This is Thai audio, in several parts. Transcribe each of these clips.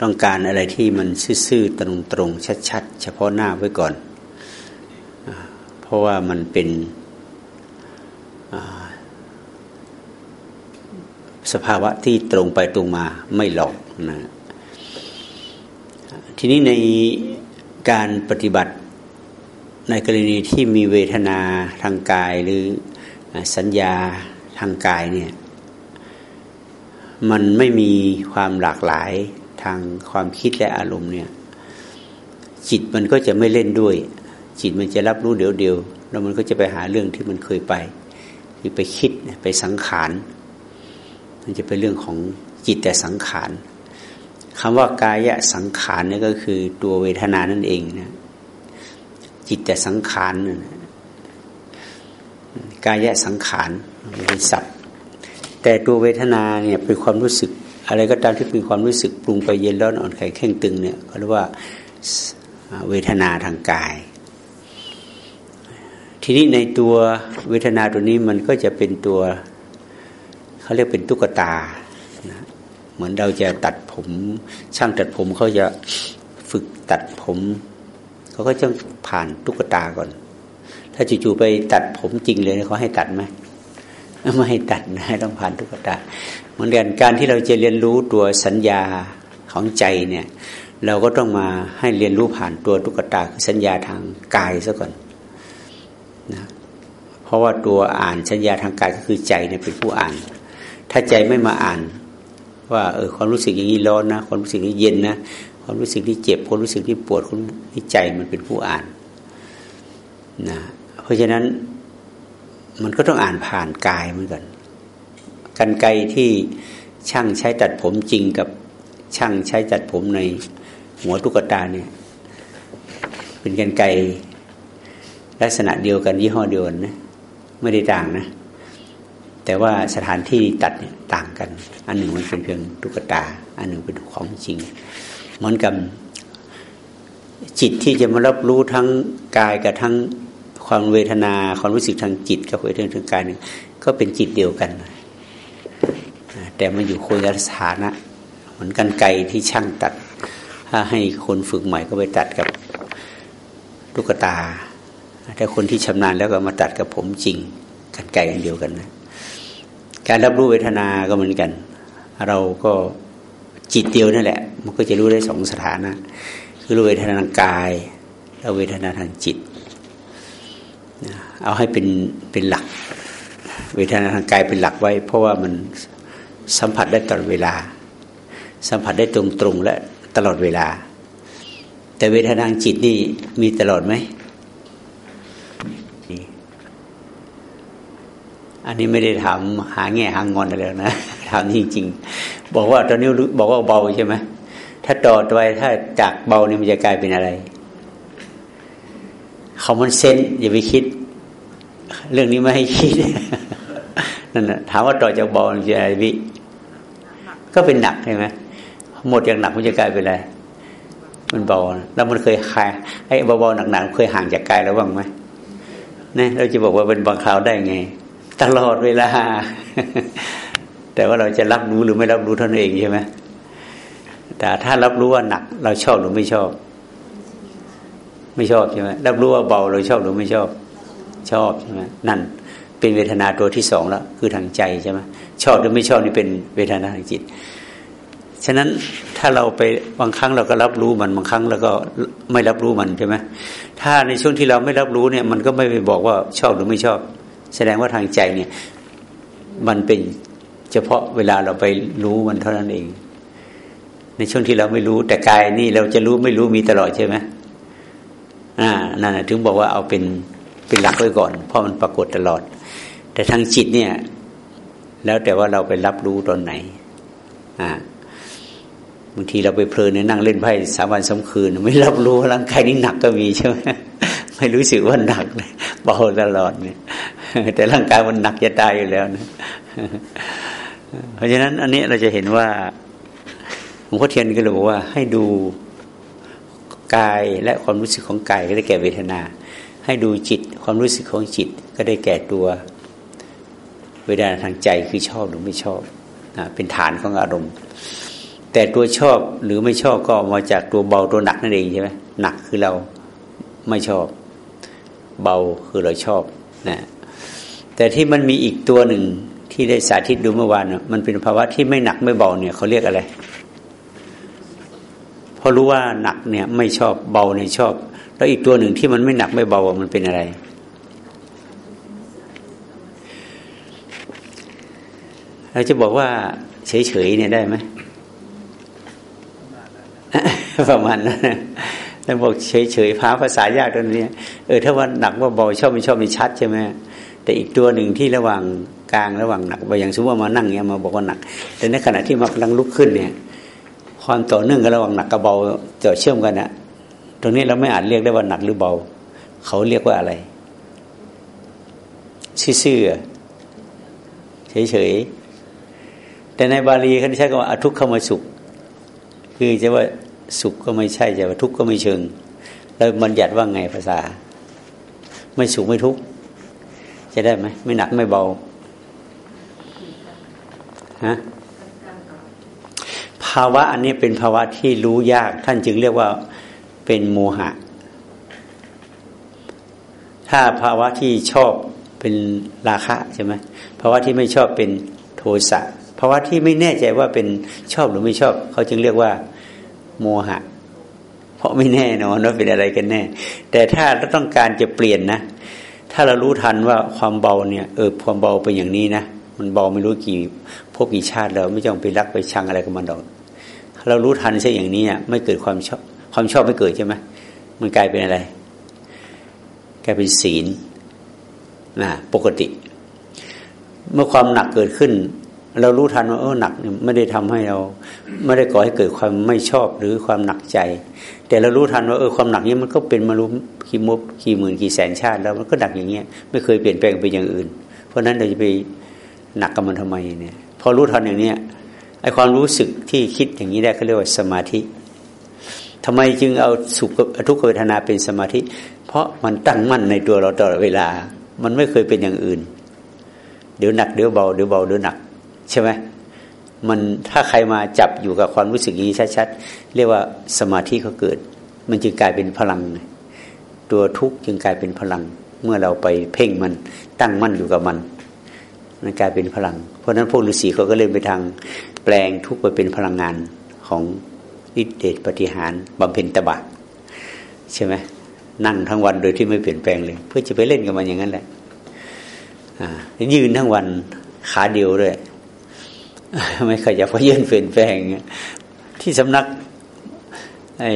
ต้องการอะไรที่มันซื่อๆตรงๆชัดๆ เฉพาะหน้าไว้ก่อน เพราะว่ามันเป็นสภาวะที่ตรงไปตรงมาไม่หลอกนะทีนี้ในการปฏิบัติในกรณีที่มีเวทนาทางกายหรือสัญญาทางกายเนี่ยมันไม่มีความหลากหลาย ทางความคิดและอารมณ์เนี่ย จิตมันก็จะไม่เล่นด้วย จิตมันจะรับรู้เดี๋ยวเดียวแล้วมันก็จะไปหาเรื่องที่มันเคยไปคือไปคิดไปสังขาร มันจะเป็นเรื่องของจิตแต่สังขารคำว่ากายะสังขารนี่ก็คือตัวเวทนานั่นเองนะจิตแต่สังขารกายะสังขารเป็นศัพท์แต่ตัวเวทนาเนี่ยเป็นความรู้สึก อะไรก็ตามที่เป็นความรู้สึกปรุงไปเย็นร้อนอ่อนแข็งแข็งตึงเนี่ยเขาเรียกว่าเวทนาทางกาย ทีนี้ในตัวเวทนาตัวนี้มันก็จะเป็นตัวเขาเรียกเป็นตุ๊กตานะเหมือนเราจะตัดผมช่างตัดผมเขาจะฝึกตัดผมเขาก็จะผ่านตุ๊กตาก่อน ถ้าจู่ๆไปตัดผมจริงเลยเขาให้ตัดไหม ไม่ให้ตัดนะต้องผ่านตุ๊กตาเหมือนกันการที่เราจะเรียนรู้ตัวสัญญาของใจเนี่ย เราก็ต้องมาให้เรียนรู้ผ่านตัวตุ๊กตาคือสัญญาทางกายซะก่อนนะเพราะว่าตัวอ่านสัญญาทางกายก็คือใจเนี่ยเป็นผู้อ่าน ถ้าใจไม่มาอ่าน ว่าเออความรู้สึกอย่างนี้ร้อนนะความรู้สึกนี้เย็นนะความรู้สึกที่เจ็บความรู้สึกที่ปวดความที่ใจมันเป็นผู้อ่านนะเพราะฉะนั้น มันก็ต้องอ่านผ่านกายเหมือนกันกันไกที่ช่างใช้ตัดผมจริงกับช่างใช้ตัดผมในหัวตุ๊กตาเนี่ย เป็นกันไกลักษณะเดียวกันยี่ห้อเดียวกันนะไม่ได้ต่างนะ แต่ว่าสถานที่ตัดเนี่ยต่างกัน อันหนึ่งมันเป็นเพียงตุ๊กตา อันหนึ่งเป็นของจริง เหมือนกับจิตที่จะมารับรู้ทั้งกายกับทั้ง ความเวทนาความรู้สึกทางจิตกับเวทนาทางกายเนี่ยก็เป็นจิตเดียวกัน แต่มันอยู่คนละสถานะ เหมือนกันไกที่ช่างตัด ถ้าให้คนฝึกใหม่ก็ไปตัดกับลูกตาแต่คนที่ชำนาญแล้วก็มาตัดกับผมจริง กันไกอันเดียวกันนะการรับรู้เวทนาก็เหมือนกัน เราก็จิตเดียวนั่นแหละ มันก็จะรู้ได้สองสถานะ คือรู้เวทนาทางกายและเวทนาทางจิต เอาให้เป็นเป็นหลัก เวทนาทางกายเป็นหลักไว้ เพราะว่ามันสัมผัสได้ตลอดเวลา สัมผัสได้ตรงตรงและตลอดเวลา แต่เวทนาทางจิตนี่มีตลอดไหมอันนี้ไม่ได้ถามหาแง่หางอนอะไรนะถามจริงๆบอกว่าตอนนี้บอกว่าเบาใช่ไหมถ้าต่อไปถ้าจากเบานี่มันจะกลายเป็นอะไรเขามันเซนอย่าไปคิด เรื่องนี้ไม่ให้คิดนั่นแหะถามว่าต่อจากเบาจะอะไรวิก็เป็นหนักใช่ไหมหมดจากหนักมันจะกลายเป็นอะไรมันเบาแล้วมันเคยคลายไอ้เบาๆหนักๆเคยห่างจากกายแล้วบ้างไหมเนี่ยเราจะบอกว่าเป็นบางคราวได้ไง ตลอดเวลา แต่ว่าเราจะรับรู้หรือไม่รับรู้เท่านั้นเองใช่ไหมแต่ถ้ารับรู้ว่าหนัก เราชอบหรือไม่ชอบ ไม่ชอบใช่ไหมรับรู้ว่าเบาเราชอบหรือไม่ชอบ ชอบใช่ไหมนั่นเป็นเวทนาตัวที่สองแล้วคือทางใจใช่ไหมชอบหรือไม่ชอบนี่เป็นเวทนาทางจิต ฉะนั้นถ้าเราไปบางครั้งเราก็รับรู้มันบางครั้งเราก็ไม่รับรู้มันใช่ไหมถ้าในช่วงที่เราไม่รับรู้เนี่ย มันก็ไม่ไปบอกว่าชอบหรือไม่ชอบ แสดงว่าทางใจเนี่ย มันเป็นเฉพาะเวลาเราไปรู้มันเท่านั้นเอง ในช่วงที่เราไม่รู้แต่กายนี่เราจะรู้ไม่รู้มีตลอดใช่ไหมอ่านั่นถึงบอกว่าเอาเป็น เป็นหลักไว้ก่อน เพราะมันปรากฏตลอด แต่ทางจิตเนี่ย แล้วแต่ว่าเราไปรับรู้ตอนไหน อ่าบางทีเราไปเพลินในนั่งเล่นไพ่สามวันสาคืน ไม่รับรู้ร่างกายนี้หนักก็มีใช่ไหมไม่รู้สึกว่าหนักเลยเบาตลอดเนี่ย แต่ร่างกายมันหนักจะตายอยู่แล้วนะเพราะฉะนั้น อันนี้เราจะเห็นว่าหลวงพ่อเทียนก็เลยบอกว่าให้ดูกายและความรู้สึกของกายก็ได้แก่เวทนา ให้ดูจิตความรู้สึกของจิตก็ได้แก่ตัวเวทนาทางใจคือชอบหรือไม่ชอบนะเป็นฐานของอารมณ์ แต่ตัวชอบหรือไม่ชอบก็มาจากตัวเบาตัวหนักนั่นเองใช่ไหมหนักคือเราไม่ชอบ เบาคือเราชอบนะแต่ที่มันมีอีกตัวหนึ่งที่ได้สาธิตดูเมื่อวานมันเป็นภาวะที่ไม่หนักไม่เบาเนี่ยเขาเรียกอะไรพอรู้ว่าหนักเนี่ยไม่ชอบเบาเนี่ยชอบ แล้วอีกตัวหนึ่งที่มันไม่หนักไม่เบามันเป็นอะไร เราจะบอกว่าเฉยๆเนี่ยได้ไหมประมาณนั้นแล้วบอกเฉยๆพาภาษายากตรงนี้เออถ้าว่าหนักว่าเบาชอบไม่ชอบไม่ชัดใช่ไหมแต่อีกตัวหนึ่งที่ระหว่างกลางระหว่างหนักไปอย่างสมมติว่ามานั่งเนี่ยมาบอกว่าหนัก แต่ในขณะที่มากำลังลุกขึ้นเนี่ย ความต่อเนื่องกันระหว่างหนักกับเบาจะเชื่อมกันนะ ตรงนี้เราไม่อาจเรียกได้ว่าหนักหรือเบา เขาเรียกว่าอะไร ซื่อเฉยๆ แต่ในบาลีเขาใช้คำว่าอทุกขมสุข คือจะว่าสุขก็ไม่ใช่จะว่าทุกข์ก็ไม่เชิง แล้วบัญญัติว่าไงภาษา ไม่สุขไม่ทุกข์จะได้ไหมไม่หนักไม่เบาฮะภาวะอันนี้เป็นภาวะที่รู้ยาก ท่านจึงเรียกว่า เป็นโมหะ ถ้าภาวะที่ชอบเป็นราคะใช่ไหมภาวะที่ไม่ชอบเป็นโทสะภาวะที่ไม่แน่ใจว่าเป็นชอบหรือไม่ชอบ เขาจึงเรียกว่า โมหะ เพราะไม่แน่นอนว่าเป็นอะไรกันแน่ แต่ถ้าเราต้องการจะเปลี่ยนนะ ถ้าเรารู้ทันว่าความเบาเนี่ยเออความเบาเป็นอย่างนี้นะมันเบาไม่รู้กี่พบกี่ชาติเราไม่ต้องไปรักไปชังอะไรกับมันดอกเรารู้ทันใช่อย่างนี้ไม่เกิดความชอบ ความชอบไม่เกิดใช่ไหมมันกลายเป็นอะไร กลายเป็นศีลนะปกติ เมื่อความหนักเกิดขึ้น เรารู้ทันว่าเออหนักไม่ได้ทำให้เรา ไม่ได้ก่อให้เกิดความไม่ชอบหรือความหนักใจ แต่เรารู้ทันว่าเออความหนักนี้มันก็เป็นมารู้กี่มบกี่หมื่นกี่แสนชาติแล้วมันก็หนักอย่างเงี้ยไม่เคยเปลี่ยนแปลงไปอย่างอื่น เพราะนั้นเราจะไปหนักกับมันทำไมเนี่ย พอรู้ทันอย่างเนี้ยไอความรู้สึกที่คิดอย่างนี้ได้เขาเรียกว่าสมาธิ ทำไมจึงเอาสุขทุกขเวทนาเป็นสมาธิ เพราะมันตั้งมั่นในตัวเราตลอดเวลา มันไม่เคยเป็นอย่างอื่น เดี๋ยวหนักเดี๋ยวเบาเดี๋ยวเบาเดี๋ยวหนัก ใช่ไหมมันถ้าใครมาจับอยู่กับความรู้สึกนี้ชัดๆเรียกว่าสมาธิเขาเกิด มันจึงกลายเป็นพลัง ตัวทุกข์จึงกลายเป็นพลัง เมื่อเราไปเพ่งมันตั้งมั่นอยู่กับมันมันกลายเป็นพลัง เพราะฉะนั้นพวกฤาษีเขาก็เล่นไปทางแปลงทุกข์ไปเป็นพลังงานของ อิทธิเดชปฏิหารบำเพ็ญตบะใช่ไหมนั่งทั้งวันโดยที่ไม่เปลี่ยนแปลงเลย เพื่อจะไปเล่นกับมันอย่างนั้นแหละยืนทั้งวันขาเดียวด้วยไม่ขยับเพราะยืนเปลี่ยนแปลง ที่สำนักไอ้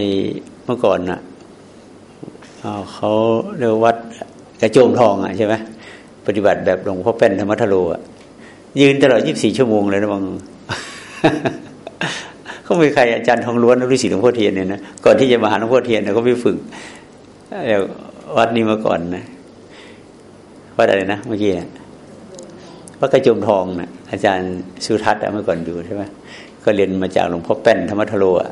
เมื่อก่อนน่ะเขาเรียกวัดกระโจมทองอะใช่ไหมปฏิบัติแบบหลวงพ่อเป็นธรรมทโลอะยืนตลอดยี่บสี่ชั่วโมงเลยนะบาง เขาไม่ใครอาจารย์ทองล้วนฤาษีหลวงพ่อเทียนเนี่ยนะก่อนที่จะมาหาหลวงพ่อเทียนเขาไปฝึกวัดนี้มาก่อนนะวัดอะไรนะเมื่อกี้วัดกระโจมทองนะอาจารย์สุทัศน์เมื่อก่อนอยู่ใช่ไหมก็เรียนมาจากหลวงพ่อแป้นธรรมทโลอะ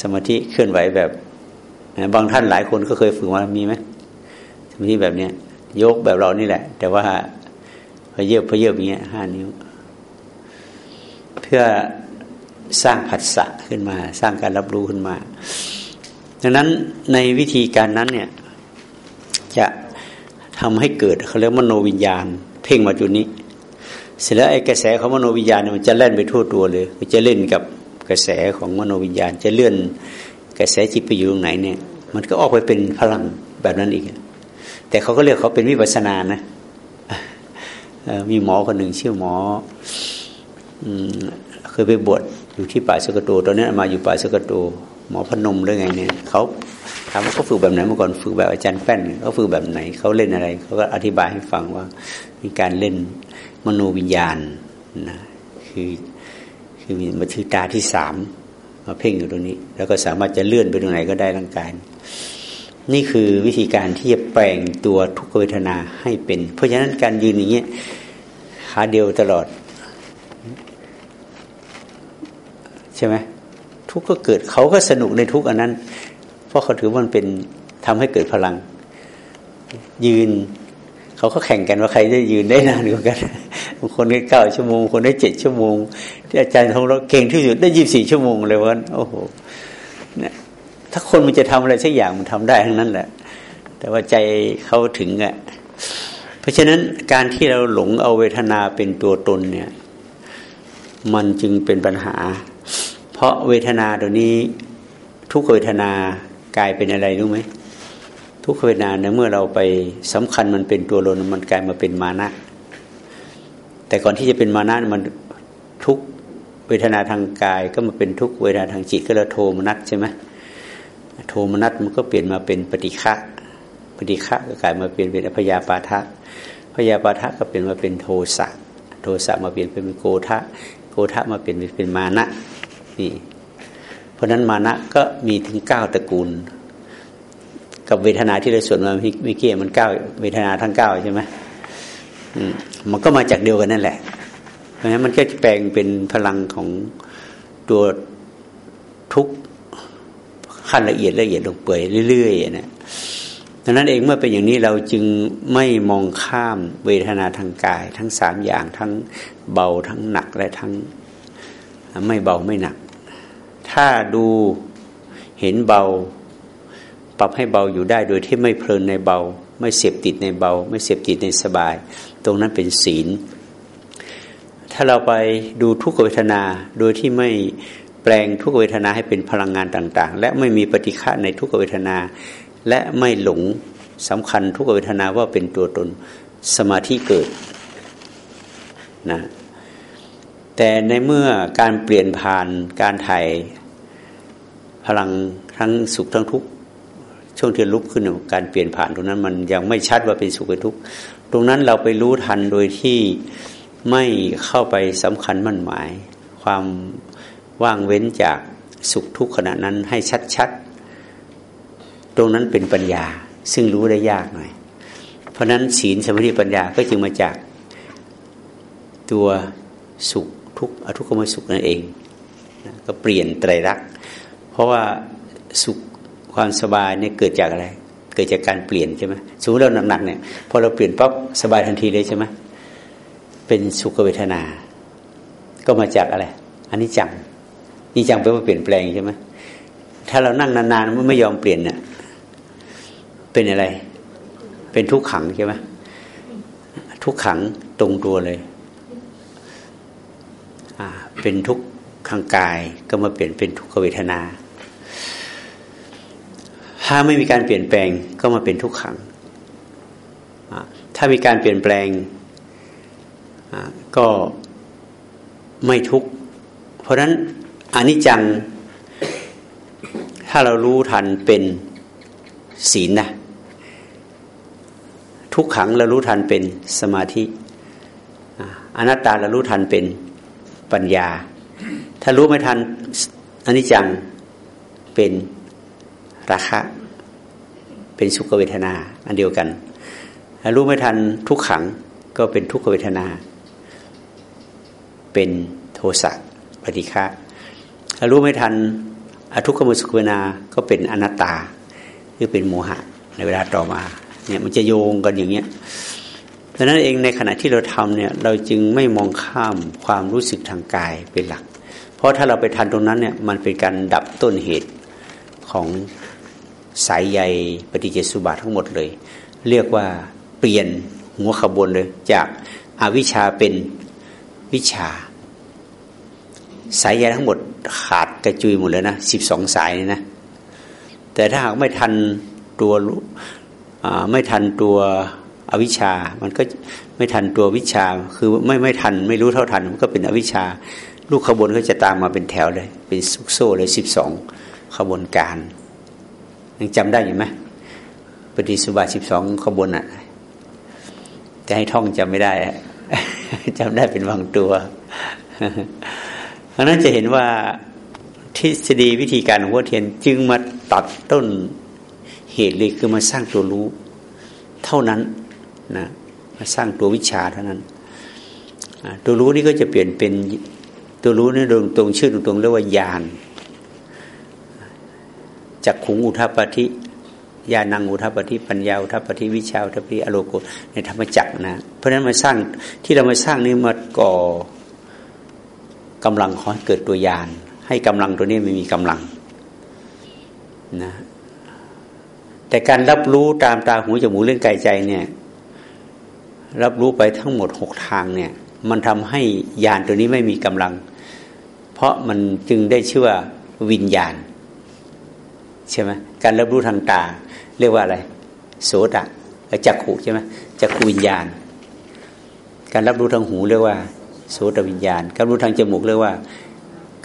สมาธิเคลื่อนไหวแบบ บางท่านหลายคนก็เคยฝึกมามีไหมสมาธิแบบเนี้ยยกแบบเรานี่แหละ แต่ว่าพเยิบพเยิบอย่างเงี้ยห้านิ้ว เพื่อสร้างผัสสะขึ้นมา สร้างการรับรู้ขึ้นมา ดังนั้นในวิธีการนั้นเนี่ยจะทำให้เกิดเขาเรียกมโนวิญญาณ เพ่งมาจุดนี้ เสร็จแล้วไอ้กระแสของมโนวิญญาณมันจะเล่นไปทั่วตัวเลย มันจะเล่นกับกระแสของมโนวิญญาณ จะเลื่อนกระแสจิตไปอยู่ตรงไหนเนี่ย มันก็ออกไปเป็นพลังแบบนั้นอีก แต่เขาก็เรียกเขาเป็นวิปัสนานะมีหมอคนหนึ่งชื่อหมอ เคยไปบวชอยู่ที่ป่าสกโตตอนนี้มาอยู่ป่าสกโตหมอพนมหรือไงเนี่ยเขาถามว่าเขาฝึกแบบไหนเมื่อก่อนฝึกแบบอาจารย์แป้นเขาฝึกแบบไหนเขาเล่นอะไรเขาก็อธิบายให้ฟังว่ามีการเล่นมโนวิญญาณนะคือคือมีมาถือตาที่สามมาเพ่งอยู่ตรงนี้ แล้วก็สามารถจะเลื่อนไปตรงไหนก็ได้ร่างกายนี่คือวิธีการที่จะแปลงตัวทุกเวทนาให้เป็น เพราะฉะนั้นการยืนอย่างเงี้ยขาเดียวตลอด ใช่ไหมทุกข์ก็เกิดเขาก็สนุกในทุกข์อันนั้น เพราะเขาถือว่ามันเป็นทำให้เกิดพลัง ยืน เขาก็แข่งกันว่าใครจะยืนได้นานกว่ากันบางคนได้เก้าชั่วโมงคนได้เจ็ดชั่วโมง ที่อาจารย์ทงเราเก่งที่สุดได้ยี่บสี่ชั่วโมงเลยวันโอ้โหเนี่ยถ้าคนมันจะทำอะไรสักอย่างมันทำได้ทั้งนั้นแหละ แต่ว่าใจเขาถึงอะ่ะเพราะฉะนั้นการที่เราหลงเอาเวทนาเป็นตัวตนเนี่ย มันจึงเป็นปัญหา เพราะเวทนาตัวนี้ ทุกเวทนากลายเป็นอะไรรู้ไหมทุกเวทนาเนี่ยเมื่อเราไปสำคัญมันเป็นตัวตนมันกลายมาเป็นมานะแต่ก่อนที่จะเป็นมานะมันทุกเวทนาทางกายก็มาเป็นทุกเวทนาทางจิตก็เราโทมนัสใช่ไหมโทมนัสมันก็เปลี่ยนมาเป็นปฏิฆะปฏิฆะก็กลายมาเปลี่ยนเป็นอพยาปาทะพยาปาทะก็เปลี่ยนมาเป็นโทสะโทสะมาเปลี่ยนเป็นโกทะโกทะมาเปลี่ยนเป็นมานะ นี่เพราะนั้นมานะก็มีถึงเก้าตระกูล กับเวทนาที่เราสวดมาเมื่อกี้มันเก้าเวทนาทั้งเก้าใช่ไหมมันก็มาจากเดียวกันนั่นแหละ เพราะฉะนั้นมันก็จะแปลงเป็นพลังของตัวทุกขั้นละเอียดละเอียดลงเปื่อยเรื่อยๆนะดังนั้นเองเมื่อเป็นอย่างนี้เราจึงไม่มองข้ามเวทนาทางกาย ทั้งสามอย่างทั้งเบาทั้งหนักและทั้งไม่เบาไม่หนัก ถ้าดูเห็นเบา ปรับให้เบาอยู่ได้โดยที่ไม่เพลินในเบา ไม่เสพติดในเบา ไม่เสพติดในสบาย ตรงนั้นเป็นศีล ถ้าเราไปดูทุกเวทนาโดยที่ไม่แปลงทุกเวทนาให้เป็นพลังงานต่าง ๆ และไม่มีปฏิฆะในทุกเวทนา และไม่หลงสำคัญทุกเวทนาว่าเป็นตัวตนสมาธิเกิดนะ แต่ในเมื่อการเปลี่ยนผ่านการถ่ายพลังทั้งสุขทั้งทุกข์ช่วงที่ลุกขึ้นการเปลี่ยนผ่านตรงนั้น มันยังไม่ชัดว่าเป็นสุขเป็นทุกข์ตรงนั้นเราไปรู้ทันโดยที่ไม่เข้าไปสำคัญมั่นหมาย ความว่างเว้นจากสุขทุกข์ขณะนั้นให้ชัดๆ ตรงนั้นเป็นปัญญา ซึ่งรู้ได้ยากหน่อย เพราะนั้นศีลสมาธิปัญญาก็จึงมาจากตัวสุข ทุกข์อทุกขมสุขนั่นเองก็เปลี่ยนไตรลักษณ์เพราะว่าสุขความสบายเนี่ยเกิดจากอะไร เกิดจากการเปลี่ยนใช่ไหมสมมติเราหนักๆเนี่ยพอเราเปลี่ยนปั๊บสบายทันทีเลยใช่ไหมเป็นสุขเวทนา ก็มาจากอะไรอันนี้จังนี่จังแปลว่าเปลี่ยนแปลงใช่ไหมถ้าเรานั่งนานๆมันไม่ยอมเปลี่ยนเนี่ยเป็นอะไร เป็นทุกขังใช่ไหมทุกขังตรงตัวเลย เป็นทุกขังกาย ก็มาเปลี่ยนเป็นทุกขเวทนา ถ้าไม่มีการเปลี่ยนแปลงก็มาเป็นทุกขัง ถ้ามีการเปลี่ยนแปลงก็ไม่ทุกข์ เพราะฉะนั้นอนิจจัง ถ้าเรารู้ทันเป็นศีลนะทุกขังเรารู้ทันเป็นสมาธิอนัตตาเรารู้ทันเป็น ปัญญา ถ้ารู้ไม่ทันอนิจจังเป็นราคะ เป็นสุขเวทนา อันเดียวกัน ถ้ารู้ไม่ทันทุกขังก็เป็นทุกขเวทนา เป็นโทสะปฏิฆะถ้ารู้ไม่ทันอทุกขมสุขเวทนาก็เป็นอนัตตาหรือเป็นโมหะในเวลาต่อมาเนี่ยมันจะโยงกันอย่างเงี้ย ดังนั้นเองในขณะที่เราทำเนี่ยเราจึงไม่มองข้ามความรู้สึกทางกายเป็นหลัก เพราะถ้าเราไปทันตรงนั้นเนี่ยมันเป็นการดับต้นเหตุของสายใยปฏิจจสุบาททั้งหมดเลย เรียกว่าเปลี่ยนหัวขบวนเลย จากอาวิชชาเป็นวิชา สายใยทั้งหมดขาดกระจุยหมดเลยนะสิบสองสายนี่นะ แต่ถ้าหากไม่ทันตัวไม่ทันตัว อวิชชา มันก็ไม่ทันตัววิชา คือไม่ไม่ทัน ไม่รู้เท่าทัน มันก็เป็นอวิชชา ลูกขบวนก็จะตามมาเป็นแถวเลย เป็นซุกโซ่เลยสิบสองขบวนการยังจำได้อยู่ไหมปฏิสุบาสิบสองขบวนอะจะให้ท่องจำไม่ได้จำได้เป็นบางตัวเพราะนั้นจะเห็นว่าทฤษฎีวิธีการของวัเทียนจึงมาตัดต้นเหตุเลยคือมาสร้างตัวรู้ เท่านั้น นะมาสร้างตัววิชาเท่านั้น ตัวรู้นี่ก็จะเปลี่ยนเป็นตัวรู้นี่ตรงตรงชื่อตรงเรียกว่าญาณจากขุงอุทาปฏิญาณังอุทัปฏิปัญญาอุทัปฏิวิชาอุทัปฏิอโลโกในธรรมจักนะ เพราะฉะนั้นมาสร้างที่เรามาสร้างนี้มาก่อกำลังขอให้เกิดตัวญาณให้กำลังตัวนี้ไม่มีกำลังนะแต่การรับรู้ตามตาหูจมูกเล่อนกายใจเนี่ย รับรู้ไปทั้งหมดหกทางเนี่ย มันทำให้ญาณตัวนี้ไม่มีกำลัง เพราะมันจึงได้ชื่อว่าวิญญาณ ใช่ไหมการรับรู้ทางตา เรียกว่าอะไร โสตะจักขุใช่ไหมจักขูวิญญาณ การรับรู้ทางหูเรียกว่า โสตวิญญาณ การรู้ทางจมูกเรียกว่า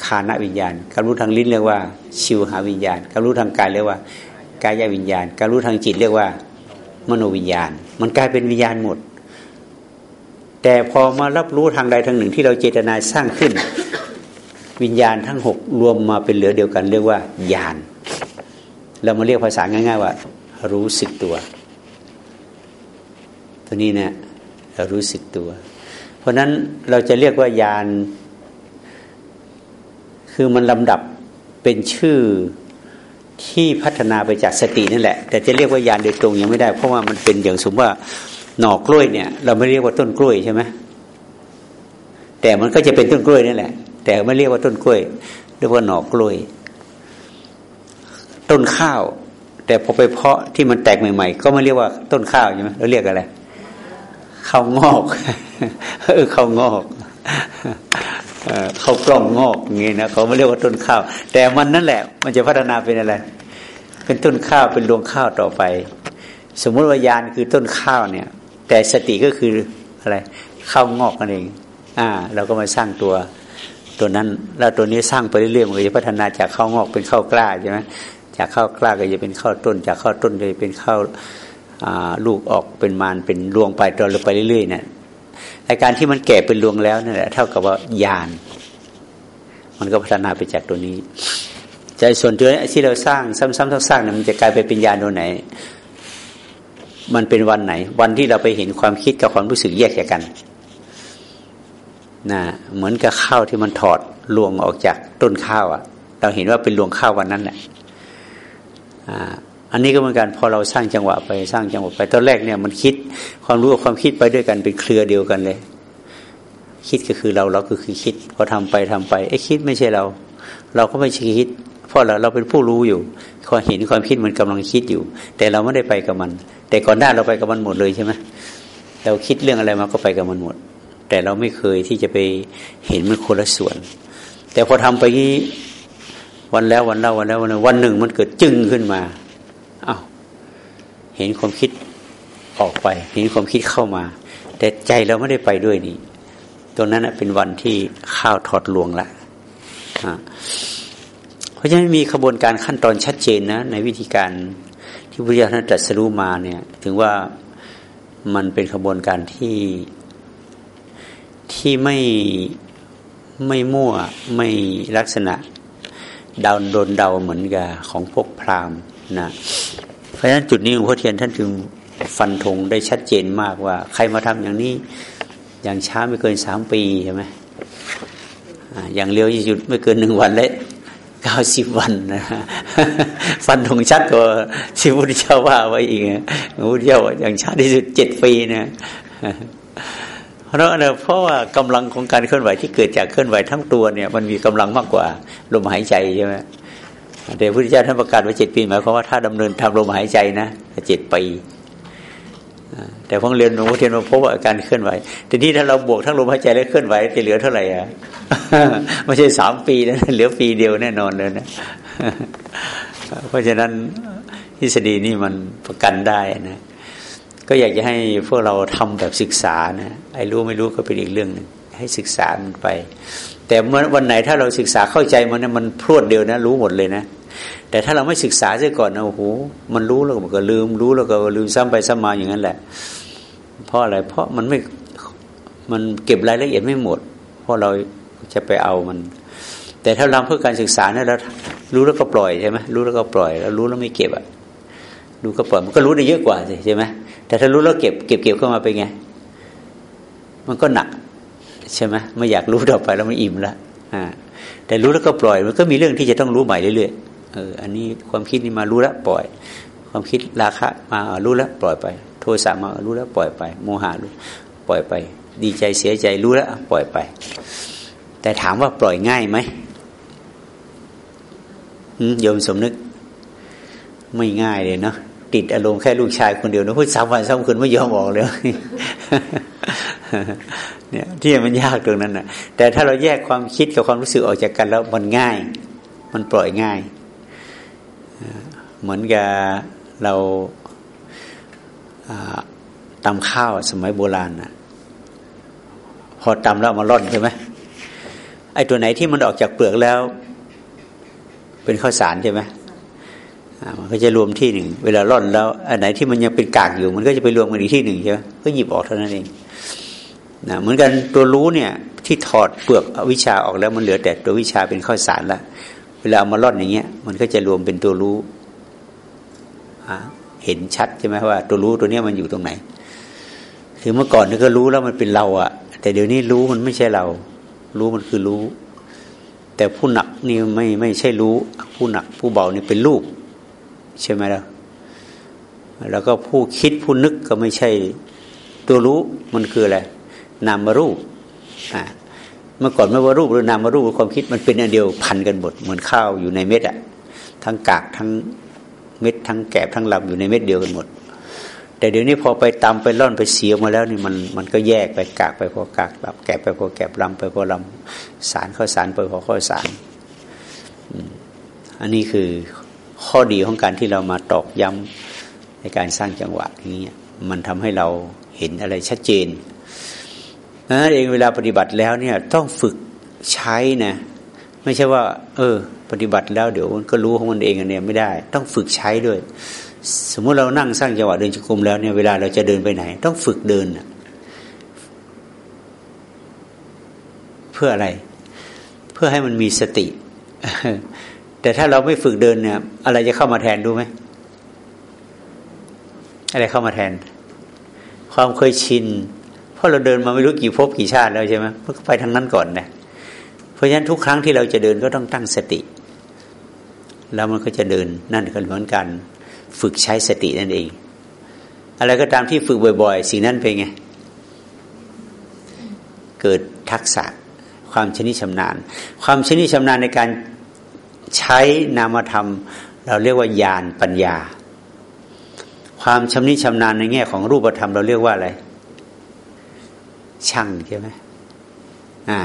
คานวิญญาณ การรู้ทางลิ้นเรียกว่า ชิวหาวิญญาณ การรู้ทางกายเรียกว่ากายวิญญาณ การรู้ทางจิตเรียกว่ามโนวิญญาณ มันกลายเป็นวิญญาณหมด แต่พอมารับรู้ทางใดทางหนึ่งที่เราเจตนาสร้างขึ้น วิญญาณทั้งหกรวมมาเป็นเหลือเดียวกันเรียกว่าญาณเรามาเรียกภาษาง่าย ๆ ว่า รู้สึกตัว ตัวนี้เนะเรารู้สึกตัว เพราะนั้นเราจะเรียกว่ายานคือมันลำดับเป็นชื่อที่พัฒนาไปจากสตินั่นแหละ แต่จะเรียกว่ายานโดยตรงยังไม่ได้ เพราะว่ามันเป็นอย่างสมมติว่า หน่อกล้วยเนี่ย เราไม่เรียกว่าต้นกล้วยใช่ไหมแต่มันก็จะเป็นต้นกล้วยนั่นแหละ แต่ไม่เรียกว่าต้นกล้วย เรียกว่าหน่อกล้วย ต้นข้าว แต่พอไปเพาะที่มันแตกใหม่ ๆ ก็ไม่เรียกว่าต้นข้าวใช่ไหมเราเรียกอะไรข้าวงอกเออข้าวงอกข้าวกล้องงอกอย่างนี้นะเขาไม่เรียกว่าต้นข้าว แต่มันนั่นแหละ มันจะพัฒนาเป็นอะไร เป็นต้นข้าวเป็นรวงข้าวต่อไป สมมุติว่ายานคือต้นข้าวเนี่ย แต่สติก็คืออะไรเข้างอกนั่นเอง อ่า เราก็มาสร้างตัวตัวนั้น แล้วตัวนี้สร้างไปเรื่อยๆมันจะพัฒนาจากเข้างอกเป็นเข้ากล้าใช่ไหมจากเข้ากล้าก็จะเป็นเข้าต้น จากเข้าต้นก็จะเป็นเข้าลูกออกเป็นมานเป็นรวงไปตอนไปเรื่อยๆเนี่ยอาการที่มันแก่เป็นรวงแล้วนั่นแหละเท่ากับว่ายาน มันก็พัฒนาไปจากตัวนี้ใจส่วนตัวที่เราสร้างซ้ำๆทั้งสร้างเนี่ยมันจะกลายไปเป็นญาณตัวไหน มันเป็นวันไหน วันที่เราไปเห็นความคิดกับความรู้สึกแยกจากกันนะเหมือนกับข้าวที่มันถอดรวงออกจากต้นข้าวอะ่ะ เราเห็นว่าเป็นรวงข้าววันนั้นแหละอันนี้ก็เหมือนกันพอเราสร้างจังหวะไปสร้างจังหวะไปตอนแรกเนี่ยมันคิดความรู้กับความคิดไปด้วยกันเป็นเครือเดียวกันเลย คิดก็คือเราเราก็คือคิด พอทำไปทำไปไอ้คิดไม่ใช่เรา เราก็ไม่ใช่คิด เพราะเราเราเป็นผู้รู้อยู่พอเห็นความคิดมันกำลังคิดอยู่ แต่เราไม่ได้ไปกับมัน แต่ก่อนหน้าเราไปกับมันหมดเลยใช่ไหมเราคิดเรื่องอะไรมาก็ไปกับมันหมด แต่เราไม่เคยที่จะไปเห็นมันคนละส่วน แต่พอทำไปนี้วันแล้ววันเล่าวันแล้ววันวันหนึ่งมันเกิดจึงขึ้นมาอา้าวเห็นความคิดออกไป เห็นความคิดเข้ามา แต่ใจเราไม่ได้ไปด้วยนี่ตรงนั้นเป็นวันที่ข้าวถอดลวงละเพ ราะฉะนั้นมีขบวนการขั้นตอนชัดเจนนะในวิธีการที่พุทธเจ้าท่านตรัสรู้มาเนี่ย ถึงว่ามันเป็นขบวนการที่ที่ไม่ไม่มั่วไม่ลักษณะดาวโดนเดาเหมือนกับของพวกพราหมณ์นะเพราะฉะนั้นจุดนี้หลวงพ่อเทียนท่านจึงฟันธงได้ชัดเจนมากว่า ใครมาทำอย่างนี้อย่างช้าไม่เกินสามปีใช่ไหมอย่างเร็วที่สุดไม่เกินหนึ่งวันเลย เก้าสิบวันนะฟันธงชัดกว่าที่พุทธเจ้าว่าไว้อีกพุทธเจ้าอย่างช้าที่สุดเจ็ดปีนะเพราะอะไรเพราะว่ากำลังของการเคลื่อนไหวที่เกิดจากเคลื่อนไหวทั้งตัวเนี่ย มันมีกำลังมากกว่าลมหายใจใช่ไหมแต่พระพุทธเจ้าท่านประกาศว่าเจ็ดปีหมายความว่าถ้าดำเนินทำลมหายใจนะเจ็ดปี แต่พอเรียนหลวงพ่อเทียนมาพบว่าการเคลื่อนไหวทีนี้ถ้าเราบวกทั้งลมหายใจและเคลื่อนไหวจะเหลือเท่าไหร่อะไม่ใช่สามปีนะเหลือปีเดียวแน่นอนเลยนะเพราะฉะนั้นทฤษฎีนี่มันประกันได้นะก็อยากจะให้พวกเราทำแบบศึกษานะไอ้รู้ไม่รู้ก็เป็นอีกเรื่องหนึ่งให้ศึกษามันไป แต่เมื่อวันไหนถ้าเราศึกษาเข้าใจมันนะมันพรวดเดียวนะ รู้หมดเลยนะ แต่ถ้าเราไม่ศึกษาเสียก่อนนะโอ้โหมันรู้แล้วก็ลืม รู้แล้วก็ลืมซ้ำไปซ้ำมาอย่างนั้นแหละ เพราะอะไร เพราะมันไม่มันเก็บรายละเอียดไม่หมด เพราะเราจะไปเอามัน แต่ถ้าเราเพื่อการศึกษาเนี่ยเรารู้แล้วก็ปล่อยใช่ไหมรู้แล้วก็ปล่อยแล้วรู้แล้วไม่เก็บอะรู้ก็ปล่อยมันก็รู้ได้เยอะกว่าสิใช่ไหมแต่ถ้ารู้แล้วเก็บเก็บเก็บเข้ามาเป็นไง มันก็หนักใช่ไหมไม่อยากรู้ต่อไปแล้วมันอิ่มแล้วอ่าแต่รู้แล้วก็ปล่อยมันก็มีเรื่องที่จะต้องรู้ใหม่เรื่อยๆ เอออันนี้ความคิดนี้มารู้แล้วปล่อย ความคิดราคะมารู้แล้วปล่อยไป โทสะมารู้แล้วปล่อยไป โมหะรู้ปล่อยไป ดีใจเสียใจรู้แล้วปล่อยไป แต่ถามว่าปล่อยง่ายไหมโยมสมนึก ไม่ง่ายเลยเนาะติดอารมณ์แค่ลูกชายคนเดียวนะพูดสามวันสามคืนไม่ยอมออกเลยเนี่ยที่มันยากตรงนั้นนะแต่ถ้าเราแยกความคิดกับความรู้สึกออกจากกันแล้วมันง่าย มันปล่อยง่าย เหมือนกับเราตำข้าวสมัยโบราณนะพอตำแล้วมาร่อนใช่ไหมไอ้ตัวไหนที่มันออกจากเปลือกแล้ว เป็นข้าวสารใช่ไหมมันก็จะรวมที่หนึ่งเวลาร่อนแล้วอันไหนที่มันยังเป็นกากอยู่ มันก็จะไปรวมกันอีกที่หนึ่งใช่ไหมก็หยิบออกเท่านั้นเองนะเหมือนกันตัวรู้เนี่ย ที่ถอดเปลือกวิชาออกแล้วมันเหลือแต่ตัววิชาเป็นข้าวสารละเวลาเอามาร่อนอย่างเงี้ย มันก็จะรวมเป็นตัวรู้ เห็นชัดใช่ไหมว่า ตัวรู้ตัวเนี้ยมันอยู่ตรงไหนถึงเมื่อก่อนนี่ก็รู้แล้วมันเป็นเราอะแต่เดี๋ยวนี้รู้มันไม่ใช่เรา รู้มันคือรู้ แต่ผู้หนักนี่ไม่ไม่ใช่รู้ ผู้หนักผู้เบานี่เป็นรูป ใช่ไหมล่ะแล้วก็ผู้คิดผู้นึกก็ไม่ใช่ตัวรู้มันคืออะไรนามรูปอ่าเมื่อก่อนไม่ว่ารูปหรือนามรูปความคิดมันเป็นอันเดียวพันกันหมดเหมือนข้าวอยู่ในเม็ดอะทั้งกากทั้ง เม็ดทั้งแกบทั้งลำอยู่ในเม็ดเดียวกันหมด แต่เดี๋ยวนี้พอไปตำไปร่อนไปเสียมาแล้วนี่มันมันก็แยกไปกากไปพอกากลำแกบไปพอแกบลำไปพอลำสารข้อสารไปพอข้อสารอันนี้คือข้อดีของการที่เรามาตอกย้ำในการสร้างจังหวะนี้มันทำให้เราเห็นอะไรชัดเจนนั่นเองเวลาปฏิบัติแล้วเนี่ยต้องฝึกใช้นะ ไม่ใช่ว่า เออ ปฏิบัติแล้วเดี๋ยวมันก็รู้ของมันเองอันเนี้ยไม่ได้ ต้องฝึกใช้ด้วย สมมุติเรานั่งสร้างจังหวะเดินจุกรมแล้วเนี่ยเวลาเราจะเดินไปไหน ต้องฝึกเดินเพื่ออะไร เพื่อให้มันมีสติ แต่ถ้าเราไม่ฝึกเดินเนี่ย อะไรจะเข้ามาแทนดูไหมอะไรเข้ามาแทน ความเคยชินเพราะเราเดินมาไม่รู้กี่ภพกี่ชาติแล้วใช่ไหมมันก็ไปทางนั้นก่อนนะเพ ราะฉะนั้นทุกครั้งที่เราจะเดินก็ต้องตั้งสติ แล้วมันก็จะเดินนั่นก็เหมือนกันฝึกใช้สตินั่นเอง อะไรก็ตามที่ฝึกบ่อย ๆ สิ่งนั้นเป็นไง เกิดทักษะ ความชนิชำนาญ ความชนิชำนาญในการใช้นามธรรม เราเรียกว่าญาณปัญญา ความชำนิชำนาญในแง่ของรูปธรรมเราเรียกว่าอะไร ช่างใช่ไหมอ่า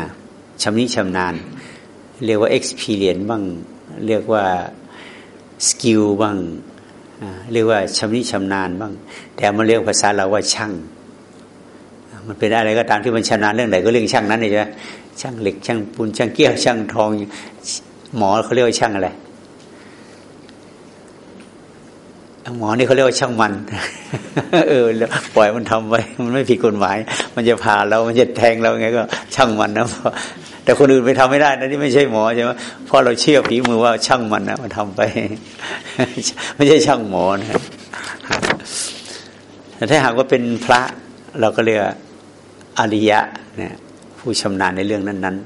ชำนิชำนาญ เรียกว่า experience บ้าง เรียกว่าสกิลบ้าง เรียกว่าชำนิชำนาญบ้าง แต่มันเรียกภาษาเราว่าช่าง มันเป็นอะไรก็ตามที่มันชำนาญเรื่องไหนก็เรื่องช่างนั้นเลยใช่ไหมช่างเหล็กช่างปูนช่างเกี้ยวช่างทอง หมอเขาเรียกว่าช่างอะไร หมอนี่เขาเรียกว่าช่างมัน เออปล่อยมันทำไปมันไม่ผิดกฎหมาย มันจะผ่าเรา มันจะแทงเราไงก็ช่างมันนะแต่คนอื่นไปทำไม่ได้นะนี่ไม่ใช่หมอใช่ไหมเพราะเราเชื่อผีมือว่าช่างมันนะมันทำไป ไม่ใช่ช่างหมอนะแต่ถ้าหากว่าเป็นพระเราก็เรียกอริยะเนี่ยผู้ชำนาญในเรื่องนั้น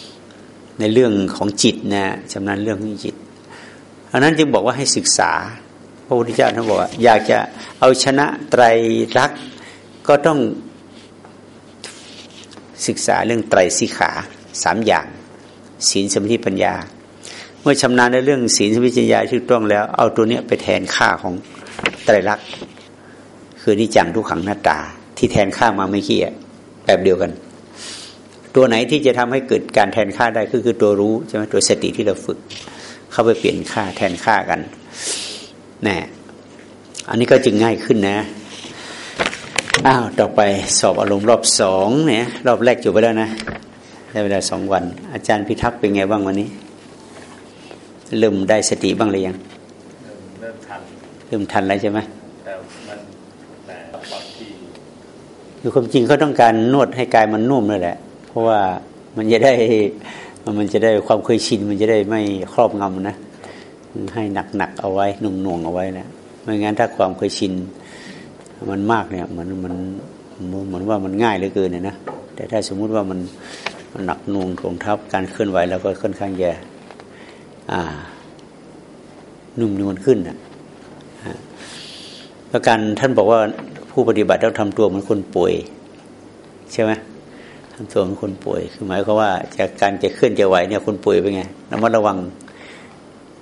ๆ ในเรื่องของจิตนะชำนาญเรื่องของจิตอันนั้นจึงบอกว่าให้ศึกษา ระพุทธเจ้าท่านบอกว่าอยากจะเอาชนะไตรลักษณ์ก็ต้องศึกษาเรื่องไตรสิขาสามอย่าง ศีลสมาธิปัญญา เมื่อชำนาญในเรื่องศีลสมาธิปัญญาที่ต้องแล้ว เอาตัวเนี้ยไปแทนค่าของไตรลักษณ์คือนิจังทุกขังหน้าตา ที่แทนค่ามาไม่ขี้แบบเดียวกัน ตัวไหนที่จะทำให้เกิดการแทนค่าได้ก็คือตัวรู้ใช่ไหมตัวสติที่เราฝึก เข้าไปเปลี่ยนค่าแทนค่ากัน นี่อันนี้ก็จึงง่ายขึ้นนะอ้าวต่อไปสอบอารมณ์รอบสองเนี่ยรอบแรกจบไปแล้วนะได้เวลาสองวัน อาจารย์พิทักษ์เป็นไงบ้างวันนี้ เริ่มได้สติบ้างหรือยังเริ่มทันเริ่มทันแล้วใช่ไหมแต่มันแต่บางทีคือความจริงเขาต้องการนวดให้กายมันนุ่มเลยแหละ เพราะว่ามันจะได้มันจะได้ความเคยชิน มันจะได้ไม่ครอบงำนะ ให้หนักหนักเอาไว้นุ่งน่วงเอาไว้นะไม่งั้นถ้าความเคยชินมันมากเนี่ยเหมือนมันเหมือนว่ามันง่ายเหลือเกินเนี่ยนะแต่ถ้าสมมุติว่ามันมันหนักน่วงทวงทับการเคลื่อนไหวแล้วก็ค่อนข้างแย่อ่า นุ่มนวลขึ้นนะประการท่านบอกว่าผู้ปฏิบัติต้องทำตัวเหมือนคนป่วย ใช่ไหมทำตัวเหมือนคนป่วย คือหมายความว่าจากการจะเคลื่อนจะไหวเนี่ยคนป่วยเป็นไงระมัดระวัง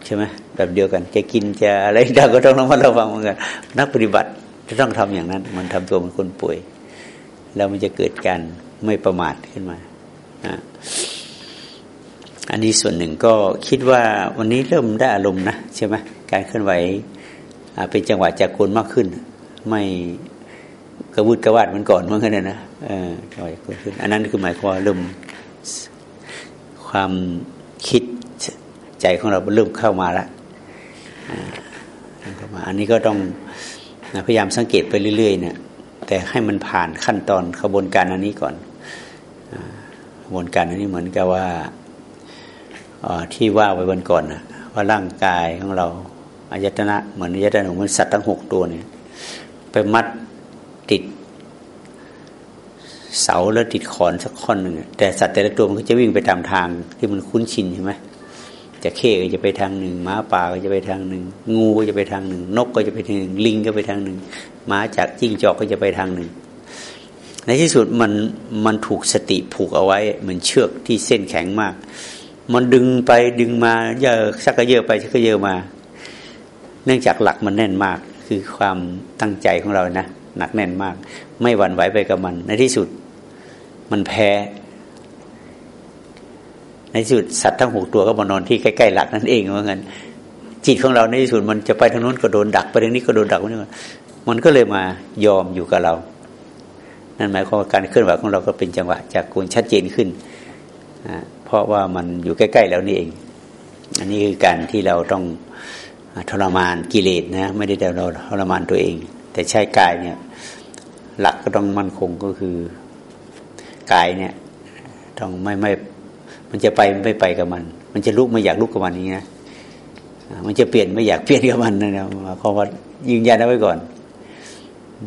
ใช่ไหมแบบเดียวกัน จะกินจะอะไรต่าก็ต้องระมัดระวังเหมือนกันนักปฏิบัติจะต้องทำอย่างนั้น มันทำตัวเหมือนคนป่วย แล้วมันจะเกิดการไม่ประมาทขึ้นมาอันนี้ส่วนหนึ่งก็คิดว่าวันนี้เริ่มได้อารมณ์นะใช่ไหมการเคลื่อนไหวเป็นจังหวะจากคนมากขึ้น ไม่กระวุดกระวาดมันก่อนเมื่อกี้นะเออจังหวะจากคนขึ้น อันนั้นคือหมายความเริ่มความคิด ใจของเราเริ่มเข้ามาแล้วอันนี้ก็ต้องพยายามสังเกตไปเรื่อยๆเนี่ยแต่ให้มันผ่านขั้นตอนขบวนการอันนี้ก่อนขบวนการอันนี้เหมือนกับว่าที่ว่าไว้วันก่อนนะว่าร่างกายของเราอายตนะเหมือนอายตนะเหมือนสัตว์ทั้งหกตัวเนี่ยไปมัดติด เสาแล้วติดขอนสักข้อนหนึ่งแต่สัตว์แต่ละตัวมันก็จะวิ่งไปตามทางที่มันคุ้นชินใช่ไหม จะเข้ก็จะไปทางหนึ่งหมาป่าก็จะไปทางหนึ่ง งูก็จะไปทางหนึ่ง นกก็จะไปทางหนึ่ง ลิงก็ไปทางหนึ่งหมาจากจิ้งจอกก็จะไปทางหนึ่ง ในที่สุดมันมันถูกสติผูกเอาไว้เหมือนเชือกที่เส้นแข็งมาก มันดึงไปดึงมาเยอะชักก็เยอะไปชักก็เยอะมา เนื่องจากหลักมันแน่นมากคือความตั้งใจของเรานะหนักแน่นมาก ไม่หวั่นไหวไปกับมัน ในที่สุดมันแพ้ ในที่สุดสัตว์ทั้งหกตัวก็มานอนที่ใกล้ๆหลักนั่นเองว่างั้นจิตของเราในที่สุดมันจะไปทางโน้นก็โดนดักไปทางนี้ก็โดนดักนี่มันก็เลยมายอมอยู่กับเรา นั่นหมายความว่าการเคลื่อนไหวของเราก็เป็นจังหวะจากกุลชัดเจนขึ้นเพราะว่ามันอยู่ใกล้ๆแล้วนี่เอง อันนี้คือการที่เราต้องทรมานกิเลสนะ ไม่ได้เราทรมานตัวเอง แต่ใช้กายเนี่ย หลักก็ต้องมั่นคงก็คือกายเนี่ย ต้องไม่ไม่ มันจะไปไม่ไปกับมัน มันจะลุกไม่อยากลุกกับมันนี้นะมันจะเปลี่ยนไม่อยากเปลี่ยนกับมันนะนะเพราะว่ายืนยันเอาไว้ก่อน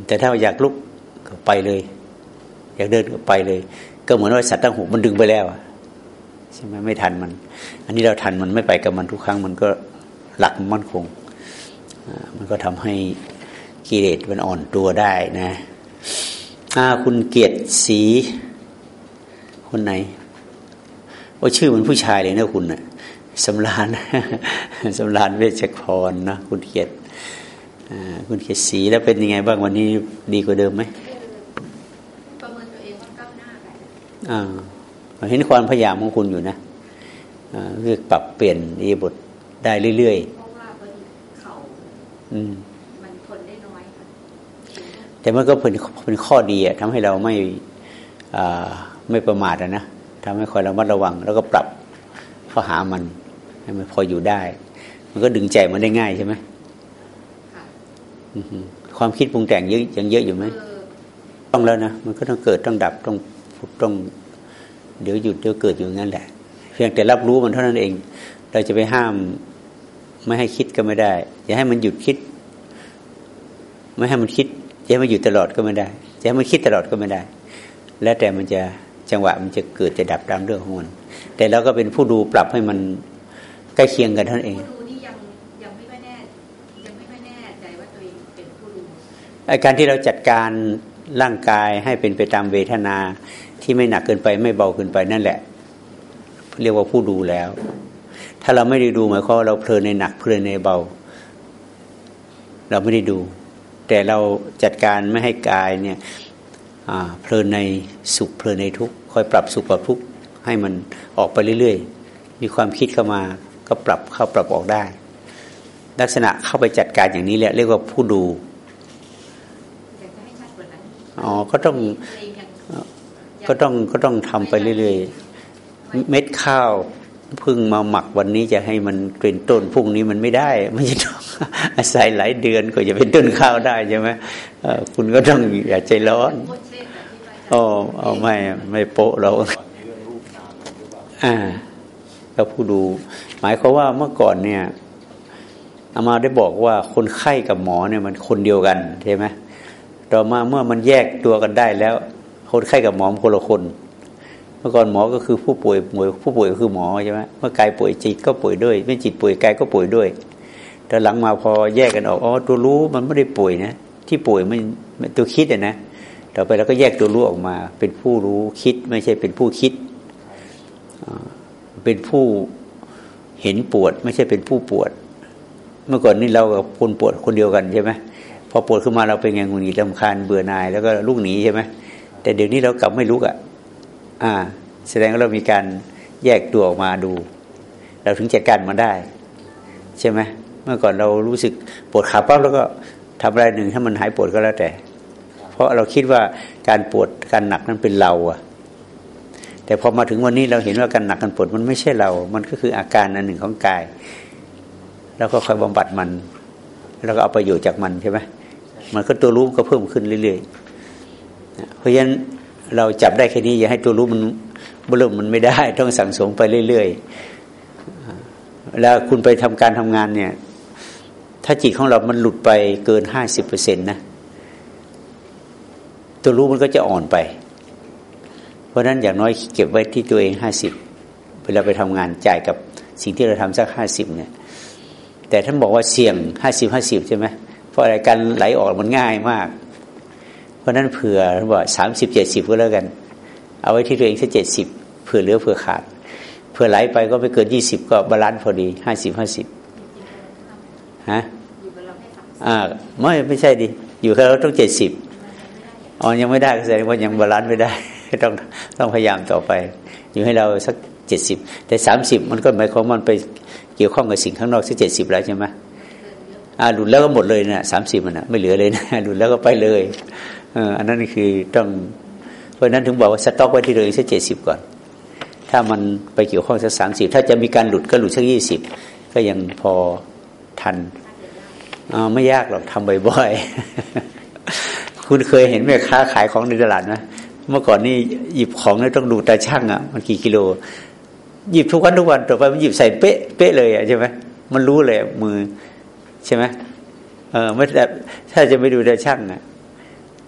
แต่ถ้าอยากลุกก็ไปเลย อยากเดินก็ไปเลย ก็เหมือนว่าสัตว์ตั้งหูมันดึงไปแล้วใช่ไหมไม่ทันมัน อันนี้เราทันมันไม่ไปกับมันทุกครั้ง มันก็หลักมั่นคงมันก็ทำให้กิเลสมันอ่อนตัวได้นะคุณเกียรติสีคนไหน ว่าชื่อมันผู้ชายเลยนะคุณนะสำรานสำรานเวชพรนะคุณเกียรติคุณเกียรติสีแล้วเป็นยังไงบ้างวันนี้ดีกว่าเดิมไหมประเมินตัวเองว่าก้าวหน้าไปอ่าเห็นความพยายามของคุณอยู่นะเพื่อปรับเปลี่ยนอีบทได้เรื่อยๆเพราะว่าเขามันทนได้น้อยแต่มันก็เป็นเป็นข้อดีอะทำให้เราไม่ไม่ประมาทนะ ทำให้คอยระมัดระวัง แล้วก็ปรับข้อหามันให้มันพออยู่ได้ มันก็ดึงใจมันได้ง่ายใช่ไหมความคิดปรุงแต่งเยอะยังเยอะอยู่ไหมต้องแล้วนะมันก็ต้องเกิดต้องดับต้องต้องเดี๋ยวหยุดเดี๋ยวเกิดอยู่งั้นแหละ เพียงแต่รับรู้มันเท่านั้นเอง เราจะไปห้ามไม่ให้คิดก็ไม่ได้จะให้มันหยุดคิด ไม่ให้มันคิดจะให้มันหยุดตลอดก็ไม่ได้จะให้มันคิดตลอดก็ไม่ได้ แล้วแต่มันจะ จังหวะมันจะเกิดจะดับตามเรื่องของมัน แต่เราก็เป็นผู้ดูปรับให้มันใกล้เคียงกันท่านเองผู้ดูนี่ยังยังไม่ค่อยแน่ยังไม่ค่อยแน่ใจว่าตัวเองเป็นผู้ดูไอการที่เราจัดการร่างกายให้เป็นไปตามเวทนาที่ไม่หนักเกินไปไม่เบาเกินไปนั่นแหละ เรียกว่าผู้ดูแล้ว ถ้าเราไม่ได้ดูหมายความว่าเราเพลินในหนักเพลินในเบา เราไม่ได้ดู แต่เราจัดการไม่ให้กายเนี่ยเพลินในสุขเพลินในทุกข์ คอยปรับสุขปรับทุกข์ให้มันออกไปเรื่อยๆ มีความคิดเข้ามาก็ปรับเข้าปรับออกได้ ลักษณะเข้าไปจัดการอย่างนี้แหละเรียกว่าผู้ดูอ๋อก็ต้องก็ต้องก็ต้องทำไปเรื่อยๆ เม็ดข้าวพึ่งมาหมักวันนี้จะให้มันเป็นต้นพรุ่งนี้มันไม่ได้ ไม่ใช่ต้องอาศัยหลายเดือนก็จะเป็นต้นข้าวได้ใช่ไหมคุณก็ต้องอย่าใจร้อน โอ้เอาไม่ไม่โปะเราอ่าก็ผู้ดู หมายความว่าเมื่อก่อนเนี่ยอามาได้บอกว่าคนไข้กับหมอเนี่ยมันคนเดียวกันใช่ไหมต่อมาเมื่อมันแยกตัวกันได้แล้ว คนไข้กับหมอคนละคน เมื่อก่อนหมอก็คือผู้ป่วยป่วยผู้ป่วยก็คือหมอใช่ไหมเมื่อกายป่วยจิตก็ป่วยด้วย ไม่จิตป่วยกายก็ป่วยด้วย แต่หลังมาพอแยกกันออกอ๋อตัวรู้มันไม่ได้ป่วยนะ ที่ป่วยมันตัวคิดอะนะ ต่อไปเราก็แยกตัวรู้ออกมา เป็นผู้รู้คิดไม่ใช่เป็นผู้คิด เป็นผู้เห็นปวด ไม่ใช่เป็นผู้ปวด เมื่อก่อนนี่เรากับคนปวดคนเดียวกันใช่ไหมพอปวดขึ้นมาเราเป็นไงงุนงิดลำคาญเบื่อหน่ายแล้วก็ลุกหนีใช่ไหมแต่เดี๋ยวนี้เรากลับไม่ลุกอะอ่า แสดงว่าเรามีการแยกตัวออกมาดู เราถึงจัดการมันได้ ใช่ไหมเมื่อก่อนเรารู้สึกปวดขาปั๊บแล้วก็ทำอะไรหนึ่งถ้ามันหายปวดก็แล้วแต่ ราะเราคิดว่าการปวดการหนักนั้นเป็นเราอะแต่พอมาถึงวันนี้เราเห็นว่าการหนักการปวดมันไม่ใช่เรา มันก็คืออาการอันหนึ่งของกาย แล้วก็คอยบำบัดมัน แล้วก็เอาประโยชน์จากมันใช่ไหมมันก็ตัวรู้ก็เพิ่มขึ้นเรื่อยๆ เพราะฉะนั้นเราจับได้แค่นี้อย่าให้ตัวรู้มันบลุ่มมันไม่ได้ ต้องสั่งสมไปเรื่อยๆ แล้วคุณไปทำการทำงานเนี่ย ถ้าจิตของเรามันหลุดไปเกินห้าสิบเปอร์เซ็นต์นะ ตัวรู้มันก็จะอ่อนไป เพราะนั้นอย่างน้อยเก็บไว้ที่ตัวเองห้าสิบเวลาไปทำงานจ่ายกับสิ่งที่เราทำสักห้าสิบเนี่ย แต่ท่านบอกว่าเสี่ยงห้าสิบห้าสิบใช่ไหมเพราะอะไรการไหลออกมันง่ายมาก เพราะนั้นเผื่อท่านบอกสามสิบเจ็ดสิบก็แล้วกัน เอาไว้ที่ตัวเองแค่เจ็ดสิบเผื่อเหลือเผื่อขาดเผื่อไหลไปก็ไปเกินยี่สิบก็ balance พอดีห้าสิบห้าสิบฮะอ่าไม่ไม่ใช่ดิอยู่แค่เราต้องเจ็ดสิบ อ๋อยังไม่ได้แสดงว่ายัง balance ไม่ได้ ต้องต้องพยายามต่อไป อยู่ให้เราสักเจ็ดสิบแต่สามสิบมันก็หมายความมันไปเกี่ยวข้องกับสิ่งข้างนอกสักเจ็ดสิบแล้วใช่ไหมอ่าหลุดแล้วก็หมดเลยนะสามสิบมันนะไม่เหลือเลยนะหลุดแล้วก็ไปเลยเอออันนั้นคือต้อง เพราะนั้นถึงบอกว่าสต็อกไว้ที่เลยสักเจ็ดสิบก่อน ถ้ามันไปเกี่ยวข้องสักสามสิบถ้าจะมีการหลุดก็หลุดสักยี่สิบก็ยังพอทันอ่าไม่ยากหรอกทำบ่อยๆ คุณเคยเห็นแม่ค้าขายของในตลาดไหมเมื่อก่อนนี่หยิบของนี่ต้องดูตาช่างอะมันกี่กิโล หยิบทุกวันทุกวันต่อไปมันหยิบใส่เป๊ะเป๊ะเลยอะใช่ไหมมันรู้เลยมือใช่ไหมเออไม่แต่ถ้าจะไปดูตาช่างอะ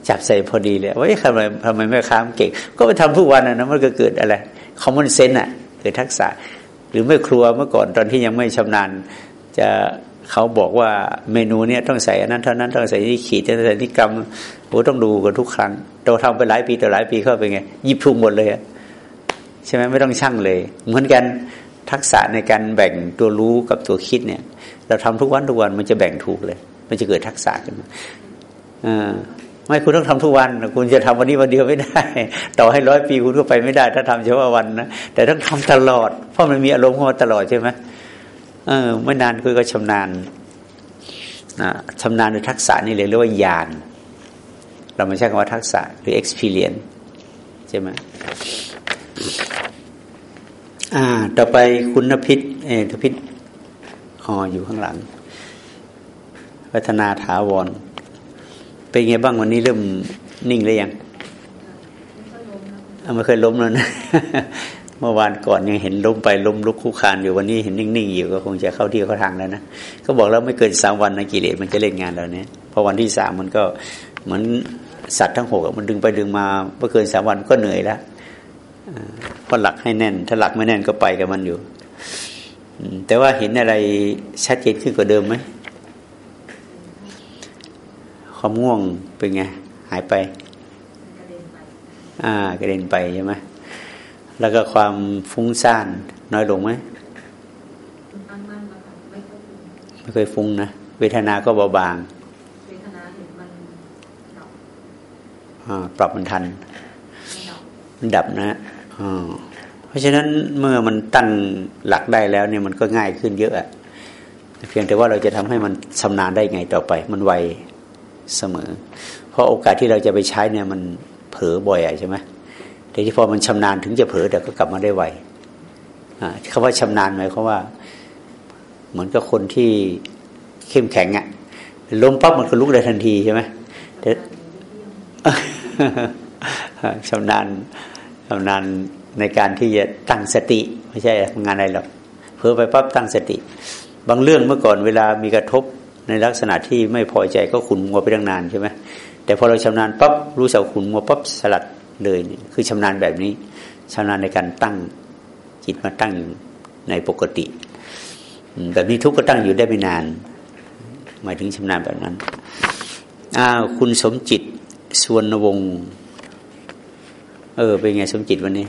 จับใส่พอดีเลยว่าทำไมทำไมแม่ค้าเก่ง ก็ไปทำทุกวันอะนะมันก็เกิดอะไรคอมมอนเซนต์อะเกิดทักษะ หรือไม่ครัวเมื่อก่อนตอนที่ยังไม่ชำนาญจะ เขาบอกว่าเมนูเนี้ยต้องใส่อันนั้นเท่านั้นต้องใส่นี่ขีดต้องใส่นี่กำโอ้ต้องดูกันทุกครั้งเราทำไปหลายปีต่อหลายปีเข้าไปไงยิบถูกหมดเลยใช่ไหมไม่ต้องช่างเลย เหมือนกันทักษะในการแบ่งตัวรู้กับตัวคิดเนี่ย เราทำทุกวันทุกวันมันจะแบ่งถูกเลย มันจะเกิดทักษะขึ้นมาไม่คุณต้องทำทุกวัน คุณจะทำวันนี้วันเดียวไม่ได้ ต่อให้ร้อยปีคุณก็ไปไม่ได้ ถ้าทำเฉพาะวันนะแต่ต้องทำตลอด เพราะมันมีอารมณ์เข้ามาตลอดใช่ไหม เออไม่นานคุณก็ชำนาญนะชำนาญในทักษะนี่เลยเรียกว่าญาณเราไม่ใช่คำว่าทักษะหรือ experience ใช่ไหมอ่า ต่อไปคุณนพิษเอทพิษอ๋ออยู่ข้างหลัง พัฒนาถาวร เป็นไงบ้างวันนี้เริ่มนิ่งหรือยังไม่เคยล้มแล้วนะ เมื่อวานก่อนยังเห็นล้มไปล้มลุกคู่คานอยู่วันนี้เห็นนิ่งๆอยู่ก็คงจะเข้าที่เข้าทางแล้วนะก็บอกแล้วไม่เกินสามวันนะกิเลสมันจะเล่นงานเราเนี้ยพอวันที่สามมันก็เหมือนสัตว์ทั้งหกมันดึงไปดึงมาเมื่อเกินสามวันก็เหนื่อยแล้วเพราะหลักให้แน่น ถ้าหลักไม่แน่นก็ไปกับมันอยู่แต่ว่าเห็นอะไรชัดเจนขึ้นกว่าเดิมไหมความง่วงเป็นไงหายไป อ่ากระเด็นไปใช่ไหม แล้วก็ความฟุ้งซ่านน้อยลงไหมไม่เคยฟุ้งนะ เวทนาก็เบาบางปรับมันทัน มันดับนะเพราะฉะนั้นเมื่อมันตั้งหลักได้แล้วเนี่ยมันก็ง่ายขึ้นเยอะเพียงแต่ว่าเราจะทำให้มันชำนาญได้ไงต่อไป มันไวเสมอ เพราะโอกาสที่เราจะไปใช้เนี่ยมันเผลอบ่อยใช่ไหม แต่ที่พอมันชำนาญถึงจะเผลอแต่ก็กลับมาได้ไวคำว่าชำนาญหมายความว่า เหมือนกับคนที่เข้มแข็งอะ่ะล้มปั๊บมันก็ลุกได้ทันทีใช่ไหมแต่ชำนาญชำนาญในการที่จะตั้งสติ ไม่ใช่ทำงานอะไรหรอกเพื่อไปปั๊บตั้งสติ บางเรื่องเมื่อก่อนเวลามีกระทบในลักษณะที่ไม่พอใจก็ขุนมัวไปตั้งนานใช่ไหมแต่พอเราชำนาญปั๊บรู้สักขุนมัวปั๊บสลัด เลยคือชำนาญแบบนี้ชำนาญในการตั้งจิตมาตั้งอยู่ในปกติแบบนี้ทุกก็ตั้งอยู่ได้ไม่นาน หมายถึงชำนาญแบบนั้นอ้าวคุณสมจิตสวนวงศ์เออ เป็นไงสมจิตวันนี้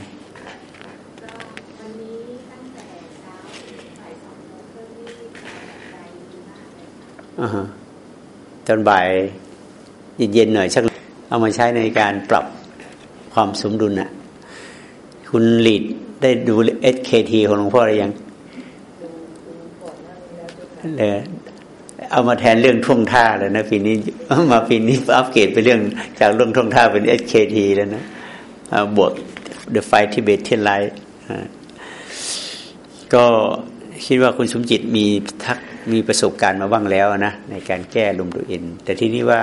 วันนี้ตั้งแต่เช้าบ่ายสองโมงครึ่งนี่ใจดีมากเลยค่ะอ่าฮะตอนบ่ายเย็นๆหน่อยสักเอามาใช้ในการปรับ ความสมดุลน่ะคุณหลีดได้ดู SKT ของหลวงพ่อหรือยังเลยเอามาแทนเรื่องท่วงท่าเลยนะปีนี้มาปีนี้อัปเกรดไปเรื่องจากเรื่องท่วงท่าเป็น SKT แล้วนะบวก The Five Tibetan Light อ่าก็คิดว่าคุณสมจิตมีทัก มีประสบการณ์มาบ้างแล้วนะในการแก้ลมตัวเองแต่ที่นี้ว่า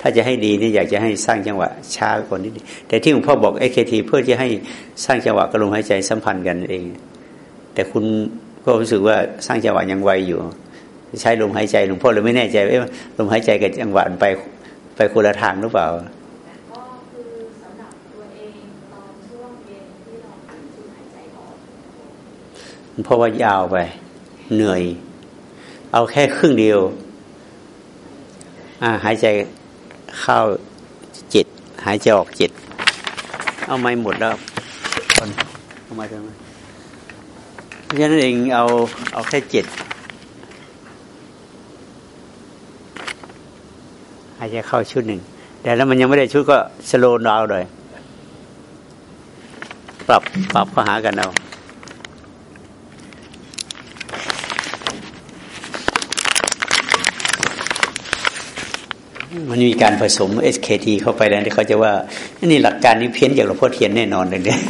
ถ้าจะให้ดีนี่อยากจะให้สร้างจังหวะช้ากว่านิดนึงแต่ที่หลวงพ่อบอก SKT เพื่อจะให้สร้างจังหวะกับลมหายใจสัมพันธ์กันเอง แต่คุณก็รู้สึกว่าสร้างจังหวะยังไวอยู่ ใช้ลมหายใจหลวงพ่อเลยไม่แน่ใจว่าเอ๊ะลมหายใจกับจังหวะมันไปไปคนละทางหรือเปล่าก็คือสำหรับตัวเองตอนช่วงเย็นที่เราหันสูดหายใจออกเพราะว่ายาวไปเหนื่อย เอาแค่ครึ่งเดียวหายใจเข้าจ็ดหายใจออกจ็ดเอาไม่หมดแล้วคนเอามาทำไมเพราะฉะนั้นเองเอาเอาแค่จ็ดหายใจเข้าชุดหนึ่งแต่แล้วมันยังไม่ได้ชุดก็สโลว์ดาวน์เลยปรับปรับข้าหากันเอา มันมีการผสม SKT เข้าไปแล้วที่เขาจะว่านี่หลักการนี้เพี้ยนจากหลวงพ่อเทียนแน่นอนเลยเนี่ย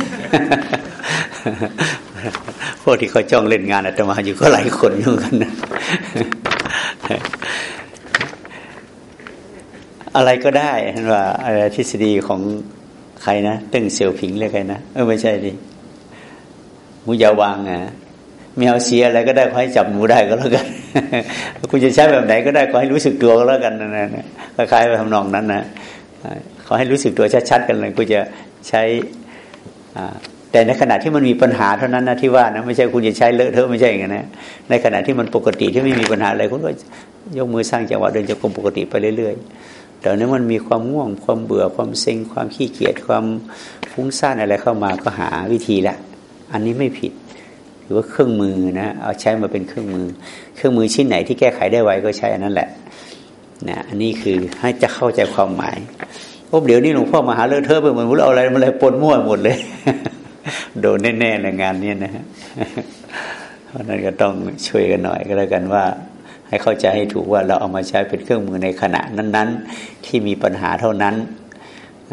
พวกที่เขาจ้องเล่นงานอาตมาอยู่ก็หลายคนอยู่กันนะอะไรก็ได้เห็นว่าอะไรทฤษฎีของใครนะตึ้งเสี่ยวผิงเรียกใครนะเออไม่ใช่ดิมุยาวางอะ แมวเสียอะไรก็ได้ขอให้จับหมูได้ก็แล้วกัน คุณจะใช้แบบไหนก็ได้ขอให้รู้สึกตัวก็แล้วกันนะนะคล้ายๆไปทำนองนั้นนะขอให้รู้สึกตัวชัดๆกันเลยกูจะใช้อ่าแต่ในขณะที่มันมีปัญหาเท่านั้นนะที่ว่านะไม่ใช่คุณจะใช้เลอะเทอะไม่ใช่อย่างนั้นนะในขณะที่มันปกติที่ไม่มีปัญหาอะไรคุณก็ยกมือสร้างจังหวะเดินจงกรมปกติไปเรื่อยๆแต่นั้มันมีความง่วงความเบื่อความเซ็งความขี้เกียจความฟุ้งซ่านอะไรเข้ามาก็หาวิธีละ อันนี้ไม่ผิด ถือว่าเครื่องมือนะเอาใช้มาเป็นเครื่องมือ เครื่องมือชิ้นไหนที่แก้ไขได้ไวก็ใช้อันนั้นแหละนะอันนี้คือให้จะเข้าใจความหมายโอ้เดี๋ยวนี้หลวงพ่อมาหาเลอะเทอะไปหมดเอาอะไรมาอะไรปนมั่วหมดเลย โดนแน่ๆในงานนี้นะฮะเพราะนั้นก็ต้องช่วยกันหน่อยก็แล้วกันว่า ให้เข้าใจให้ถูกว่าเราเอามาใช้เป็นเครื่องมือในขณะนั้น ๆ ที่มีปัญหาเท่านั้น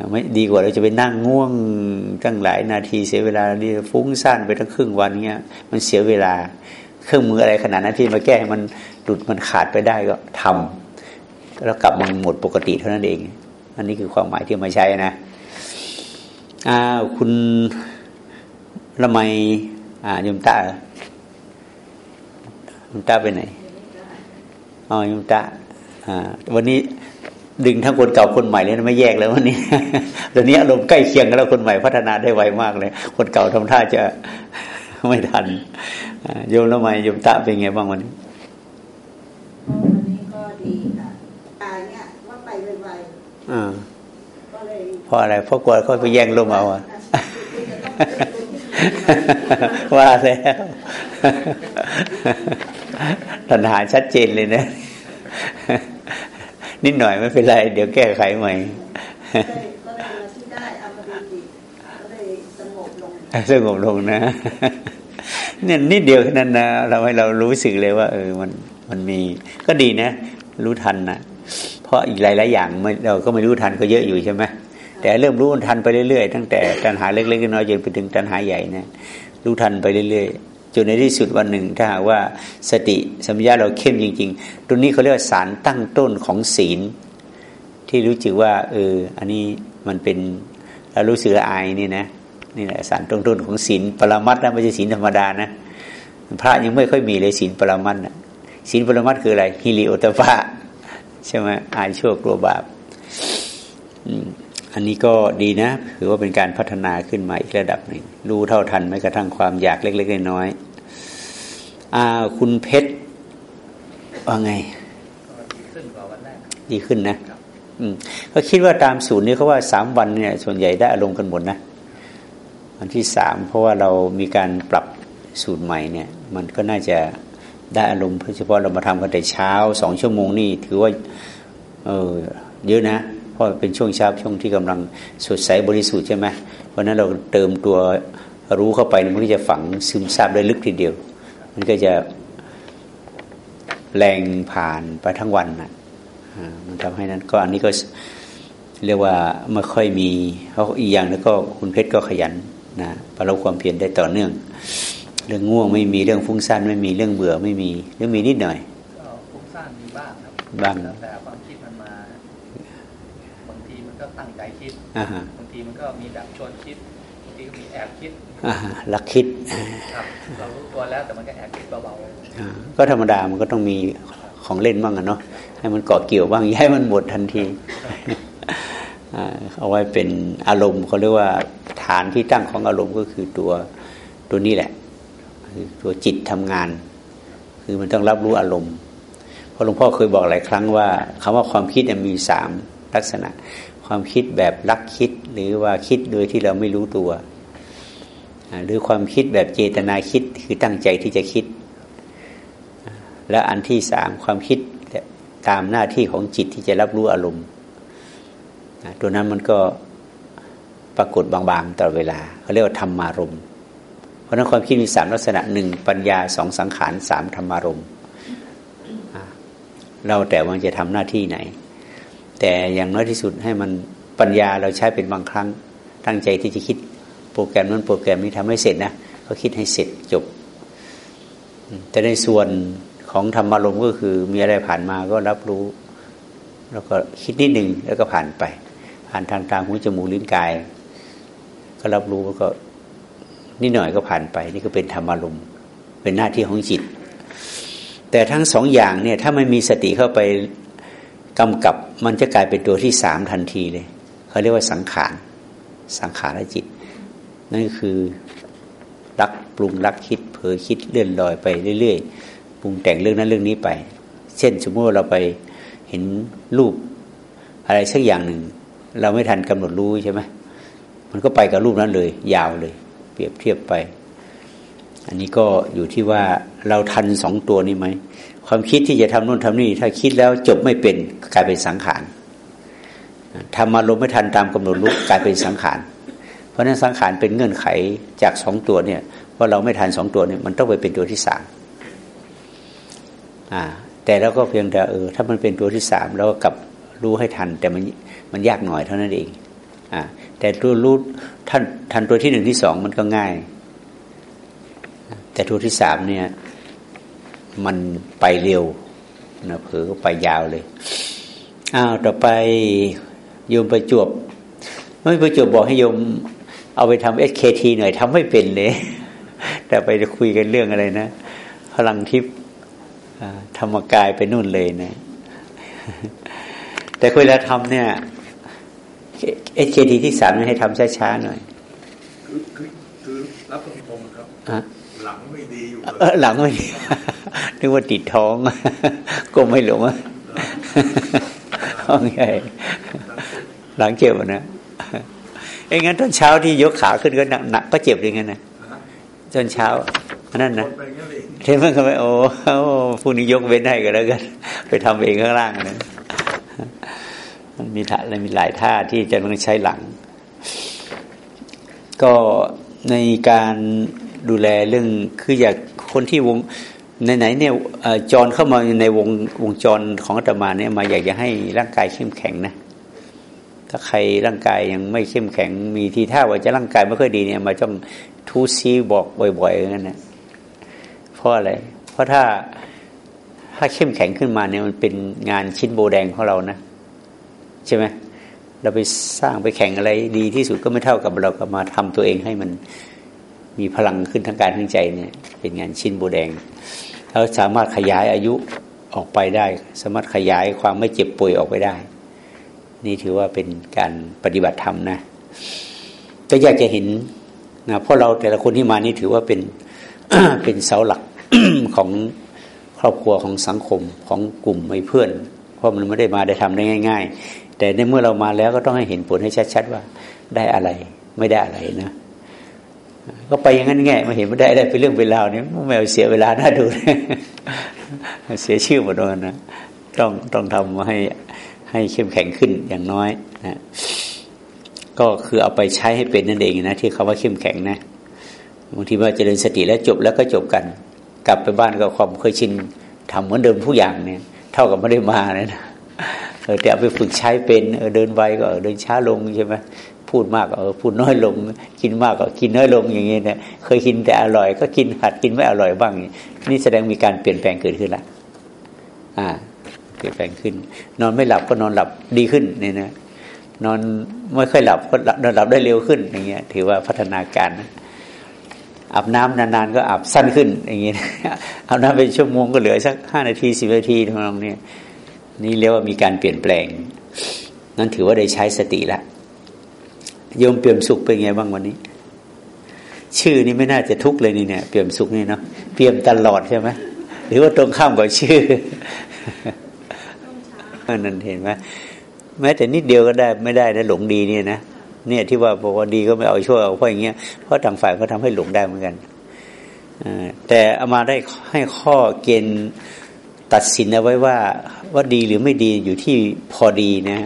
ไม่ดีกว่าเราจะไปนั่งง่วงตั้งหลายนาทีเสียเวลานี่ฟุ้งซ่านไปตั้งครึ่งวันเงี้ยมันเสียเวลา เครื่องมืออะไรขนาดนั้นที่มาแก้ให้มันหลุดมันขาดไปได้ก็ทำแล้วกลับมาหมดปกติเท่านั้นเอง อันนี้คือความหมายที่มาใช้นะอ้าวคุณละไมอ่ายมตาเหรอยมตาไปไหนอ๋อยมตาอ่าวันนี้ ดึงทั้งคนเก่าคนใหม่เลยนะไม่แยกแล้ววันนี้เดี๋ยวนี้อารมณ์ใกล้เคียงกันแล้วคนใหม่พัฒนาได้ไวมากเลย คนเก่าทำท่าจะไม่ทันอ่าโยมละไมโยมตาเป็นไงบ้างวันนี้วันนี้ก็ดีค่ะตายเนี่ยว่าไปไวอ่าๆก็เลยเพราะอะไรเพราะกลัวเขาไปแย่งลมเอาอะว่าแล้วปัญหาชัดเจนเลยนะ นิดหน่อยไม่เป็นไร เดี๋ยวแก้ไขใหม่ก็เลยก็เลยมาที่ได้เอามาดูดีก็เลยสงบลงสงบลงนะเนี่ยนิดเดียวแค่นั้นนะเราให้เรารู้สึกเลยว่า เออมันมันมี ก็ดีนะ รู้ทันนะเพราะอีกหลายๆอย่างไม่เราก็ไม่รู้ทันก็เยอะอยู่ใช่ไหมแต่เริ่มรู้ทันไปเรื่อยๆตั้งแต่ปัญหาเล็กๆน้อยๆจนไปถึงปัญหาใหญ่นะรู้ทันไปเรื่อยๆ จนในที่สุดวันหนึ่งถ้าหากว่าสติสัมปชัญญะเราเข้มจริง ๆ ตรงนี้เขาเรียกว่าสารตั้งต้นของศีล ที่รู้สึกว่าเอออันนี้มันเป็นเรารู้สึกละอายนี่นะนี่แหละสารต้นต้นของศีลปรมัตนะไม่ใช่ศีลธรรมดานะพระยังไม่ค่อยมีเลยศีลปรมัตนะศีลปรมัตคืออะไรฮิริโอตปะใช่ไหมอายชั่วกลัวบาป อืม อันนี้ก็ดีนะถือว่าเป็นการพัฒนาขึ้นมาอีกระดับหนึ่งรู้เท่าทันแม้กระทั่งความอยากเล็กๆน้อยๆอ่าคุณเพชรว่าไง ดีขึ้นดีขึ้นนะก็คิดว่าตามสูตรนี้เขาว่าสามวันเนี่ย ส่วนใหญ่ได้อารมณ์กันหมดนะวันที่สามเพราะว่าเรามีการปรับสูตรใหม่เนี่ย มันก็น่าจะได้อารมณ์โดยเฉพาะเรามาทำกันแต่เช้าสองชั่วโมงนี่ถือว่า เออเยอะนะ เพราะเป็นช่วงเช้าช่วงที่กำลังสดใสบริสุทธิ์ใช่ไหมเพราะนั้นเราเติมตัวรู้เข้าไปมันก็จะฝังซึมซาบได้ลึกทีเดียว มันก็จะแรงผ่านไปทั้งวันนะมันทำให้นั้นก็อันนี้ก็เรียกว่าไม่ค่อยมีเขาอีกอย่างแล้วก็คุณเพชรก็ขยันนะประลบความเพียรได้ต่อเนื่อง เรื่องง่วงไม่มีเรื่องฟุ้งซ่านไม่มีเรื่องเบื่อไม่มีเรื่องมีนิดหน่อยก็ฟุ้งซ่านมีบ้างครับบ้างแต่ความคิดมันมาบางทีมันก็ตั้งใจคิด อ่าฮะ บางทีมันก็มีแบบชวนคิดบางทีก็มีแอบคิดอ่าฮะลักคิดครับเรารู้ตัวแล้วแต่มันก็แอบคิดเบาอ่าก็ธรรมดามันก็ต้องมีของเล่นบ้างอะเนาะให้มันเกาะเกี่ยวบ้างอย่าให้มันหมดทันทีอ่าเอาไว้เป็นอารมณ์เขาเรียกว่าฐานที่ตั้งของอารมณ์ก็คือตัวตัวนี้แหละคือตัวจิตทำงาน คือมันต้องรับรู้อารมณ์เพราะหลวงพ่อเคยบอกหลายครั้งว่าคำว่าความคิดเนี่ยมีสามลักษณะ ความคิดแบบลักคิด หรือว่าคิดโดยที่เราไม่รู้ตัว หรือความคิดแบบเจตนาคิดคือตั้งใจที่จะคิด และอันที่สามความคิดตามหน้าที่ของจิตที่จะรับรู้อารมณ์ตัวนั้นมันก็ปรากฏบางๆตลอดเวลาเขาเรียกว่าธรรมารมณ์เพราะนั้นความคิดมีสามลักษณะหนึ่งปัญญาสองสังขารสามธรรมารมณ์เราแต่ว่าจะทำหน้าที่ไหน แต่อย่างน้อยที่สุดให้มันปัญญาเราใช้เป็นบางครั้ง ตั้งใจที่จะคิดโปรแกรมนั้นโปรแกรมนี้ทำให้เสร็จนะก็คิดให้เสร็จจบ แต่ในส่วนของธรรมารมก็คือมีอะไรผ่านมาก็รับรู้ แล้วก็คิดนิดหนึ่งแล้วก็ผ่านไป ผ่านทางตาหูจมูกลิ้นกาย ก็รับรู้แล้วก็นิดหน่อยก็ผ่านไป นี่ก็เป็นธรรมารมเป็นหน้าที่ของจิต แต่ทั้งสองอย่างเนี่ยถ้าไม่มีสติเข้าไป กำกับมันจะกลายเป็นตัวที่สามทันทีเลยเขาเรียกว่าสังขารสังขารจิต นั่นคือรักปรุงรักคิดเผลอคิดเลื่อนลอยไปเรื่อยๆปรุงแต่งเรื่องนั้นเรื่องนี้ไป เช่นสมมติว่าเราไปเห็นรูปอะไรสักอย่างหนึ่ง เราไม่ทันกำหนดรู้ใช่ไหมมันก็ไปกับรูปนั้นเลย ยาวเลย เปรียบเทียบไป อันนี้ก็อยู่ที่ว่าเราทันสองตัวนี้ไหม ความคิดที่จะทำนู่นทำนี่ ถ้าคิดแล้วจบไม่เป็นกลายเป็นสังขารทำอารมไม่ทันตามกำหนดรู้กลายเป็นสังขาร เพราะนั้นสังขารเป็นเงื่อนไขจากสองตัวเนี่ยว่าเราไม่ทันสองตัวเนี่ยมันต้องไปเป็นตัวที่สามอ่าแต่เราก็เพียงแต่เออถ้ามันเป็นตัวที่สามเราก็กลับรู้ให้ทัน แต่มันมันยากหน่อยเท่านั้นเองอ่าแต่ตัวรู้ท่านทันตัวที่หนึ่งที่สองมันก็ง่าย แต่ตัวที่สามเนี่ย มันไปเร็วนะเผลอก็ไปยาวเลยอ้าวต่อไปโยมประจวบไม่ประจวบบอกให้โยมเอาไปทำเอสเคทีหน่อยทำไม่เป็นเลย แต่ไปคุยกันเรื่องอะไรนะ พลังทิพย์ธรรมกายไปนู่นเลยนะ แต่เวลาทำเนี่ยเอสเคทีที่สามให้ทำช้าๆหน่อยคือคือคือรับตรงๆครับอะ หลังไม่ดีอยู่เออหลังไม่ดีนึกว่าติดท้องก็ไม่หลงอะท้องใหญ่หลังเจ็บอะนะไอ้งั้นตอนเช้าที่ยกขาขึ้นก็หนักหนักก็เจ็บอย่างนั้นนะตอนเช้าอันนั้นนะไปงั้นเองเทมันก็ไม่โอ้โอ้พรุ่งนี้ยกเว้นให้กันแล้วกันไปทำเองข้างล่างนะมันมีท่ามีหลายท่าที่จะต้องใช้หลัง ก็ในการ ดูแลเรื่องคืออยากคนที่วงไหนๆเนี่ยเอ่อจรเข้ามาในวงวงจรของอาตมาเนี่ยมาอยากจะให้ร่างกายเข้มแข็งนะถ้าใครร่างกายยังไม่เข้มแข็ง มีทีท่าว่าจะร่างกายไม่ค่อยดีเนี่ย มาต้องทูซีบอกบ่อยๆอย่างนั้นนะเพราะอะไร เพราะถ้าถ้าเข้มแข็งขึ้นมาเนี่ยมันเป็นงานชิ้นโบแดงของเรานะใช่ไหมเราไปสร้างไปแข่งอะไรดีที่สุดก็ไม่เท่ากับเราก็มาทำตัวเองให้มัน มีพลังขึ้นทั้งกายทั้งใจเนี่ยเป็นงานชิ้นโบแดงเราสามารถขยายอายุออกไปได้ สามารถขยายความไม่เจ็บป่วยออกไปได้ นี่ถือว่าเป็นการปฏิบัติธรรมนะก็อยากจะเห็นนะเพราะเราแต่ละคนที่มานี่ถือว่าเป็นเป็นเสาหลักของครอบครัวของสังคมของกลุ่มไม่เพื่อน เพราะมันไม่ได้มาได้ทำได้ง่าย ๆ แต่ในเมื่อเรามาแล้วก็ต้องให้เห็นผลให้ชัด ๆ ว่าได้อะไรไม่ได้อะไรนะ ก็ไปอย่างนั้นแง่มาเห็นไม่ได้ได้เป็นเรื่องเป็นราวนี่แมวเสียเวลาน่าดูเสียชื่อหมดเลยนะต้องต้องทำให้ให้เข้มแข็งขึ้นอย่างน้อยนะก็คือเอาไปใช้ให้เป็นนั่นเองนะที่คาว่าเข้มแข็งนะบางทีว่าเจริญสติแล้วจบแล้วก็จบกัน กลับไปบ้านก็ความเคยชินทำเหมือนเดิมทุกอย่างเนี่ย เท่ากับไม่ได้มาเลยนะเออแต่เอาไปฝึกใช้เป็นเออเดินไวก็เดินช้าลงใช่ไหม พูดมากเออพูดน้อยลง กินมากก็กินน้อยลงอย่างเงี้ยเนี่ยเคยกินแต่อร่อย ก็กินหัดกินไม่อร่อยบ้าง นี่แสดงมีการเปลี่ยนแปลงเกิดขึ้นละอ่า เปลี่ยนแปลงขึ้น นอนไม่หลับก็นอนหลับดีขึ้นเนี่ยนะนอนไม่ค่อยหลับก็นอนหลับได้เร็วขึ้นอย่างเงี้ย ถือว่าพัฒนาการนะอาบน้ำนานๆก็อาบสั้นขึ้น อย่างเงี้ยอาบน้ำเป็นชั่วโมงก็เหลือสักห้านาทีสิบนาทีทำนองนี้นี่เรียกว่ามีการเปลี่ยนแปลง นั้นถือว่าได้ใช้สติและ โยมเปี่ยมสุขเป็นไงบ้างวันนี้ ชื่อนี่ไม่น่าจะทุกเลยนี่เนี่ยเปี่ยมสุขนี่เนาะเปี่ยมตลอดใช่ไหมหรือว่าตรงข้ามกับชื่อนั่นเห็นไหมแม้แต่นิดเดียวก็ได้ไม่ได้นะหลงดีเนี่ยนะเนี่ยที่ว่าบอกว่าดีก็ไม่เอาช่วยเอาเพราะอย่างเงี้ยเพราะต่างฝ่ายก็ทำให้หลงได้เหมือนกันแต่เอามาได้ให้ข้อเกณฑ์ตัดสินเอาไว้ว่าว่าดีหรือไม่ดีอยู่ที่พอดีนะ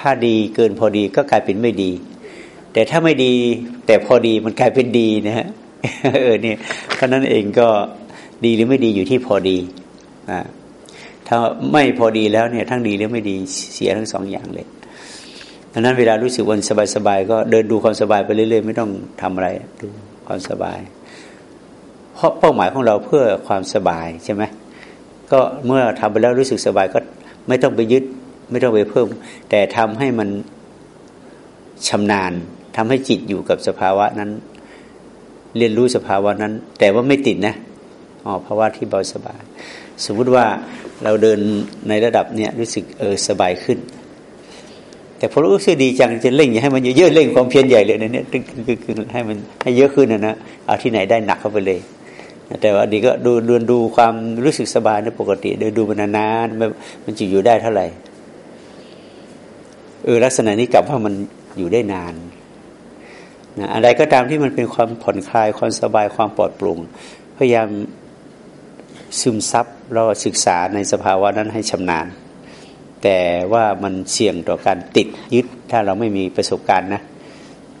ถ้าดีเกินพอดีก็กลายเป็นไม่ดี แต่ถ้าไม่ดีแต่พอดีมันกลายเป็นดีนะฮะเออเนี่ยเพราะนั้นเองก็ดีหรือไม่ดีอยู่ที่พอดีอ่าถ้าไม่พอดีแล้วเนี่ยทั้งดีหรือไม่ดีเสียทั้งสองอย่างเลยดังนั้นเวลารู้สึกวันสบายๆก็เดินดูความสบายไปเรื่อยๆ ไม่ต้องทำอะไรดูความสบาย เพราะเป้าหมายของเราเพื่อความสบายใช่ไหมก็เมื่อทำไปแล้วรู้สึกสบายก็ไม่ต้องไปยึด ไม่ต้องไปเพิ่ม แต่ทำให้มันชำนาญทำให้จิตอยู่กับสภาวะนั้น เรียนรู้สภาวะนั้น แต่ว่าไม่ติดนะอ๋อภาวะที่เบาสบาย สมมุติว่าเราเดินในระดับเนี้ยรู้สึกเออสบายขึ้น แต่พอรู้สึกดีจังจะเร่งอย่าให้มันเยอะๆเร่งความเพียรใหญ่เลยนะเนี่ยคือคือให้มันให้เยอะขึ้นนะนะเอาที่ไหนได้หนักเข้าไปเลยแต่ว่าดีก็ดูดูดูความรู้สึกสบายในปกติเดินดูมันนานๆมันจะอยู่ได้เท่าไหร่ เออลักษณะนี้กลับว่ามันอยู่ได้นานนะอะไรก็ตามที่มันเป็นความผ่อนคลายความสบายความปลอดโปร่งพยายามซึมซับเราศึกษาในสภาวะนั้นให้ชำนาญ แต่ว่ามันเสี่ยงต่อการติดยึด ถ้าเราไม่มีประสบการณ์นะ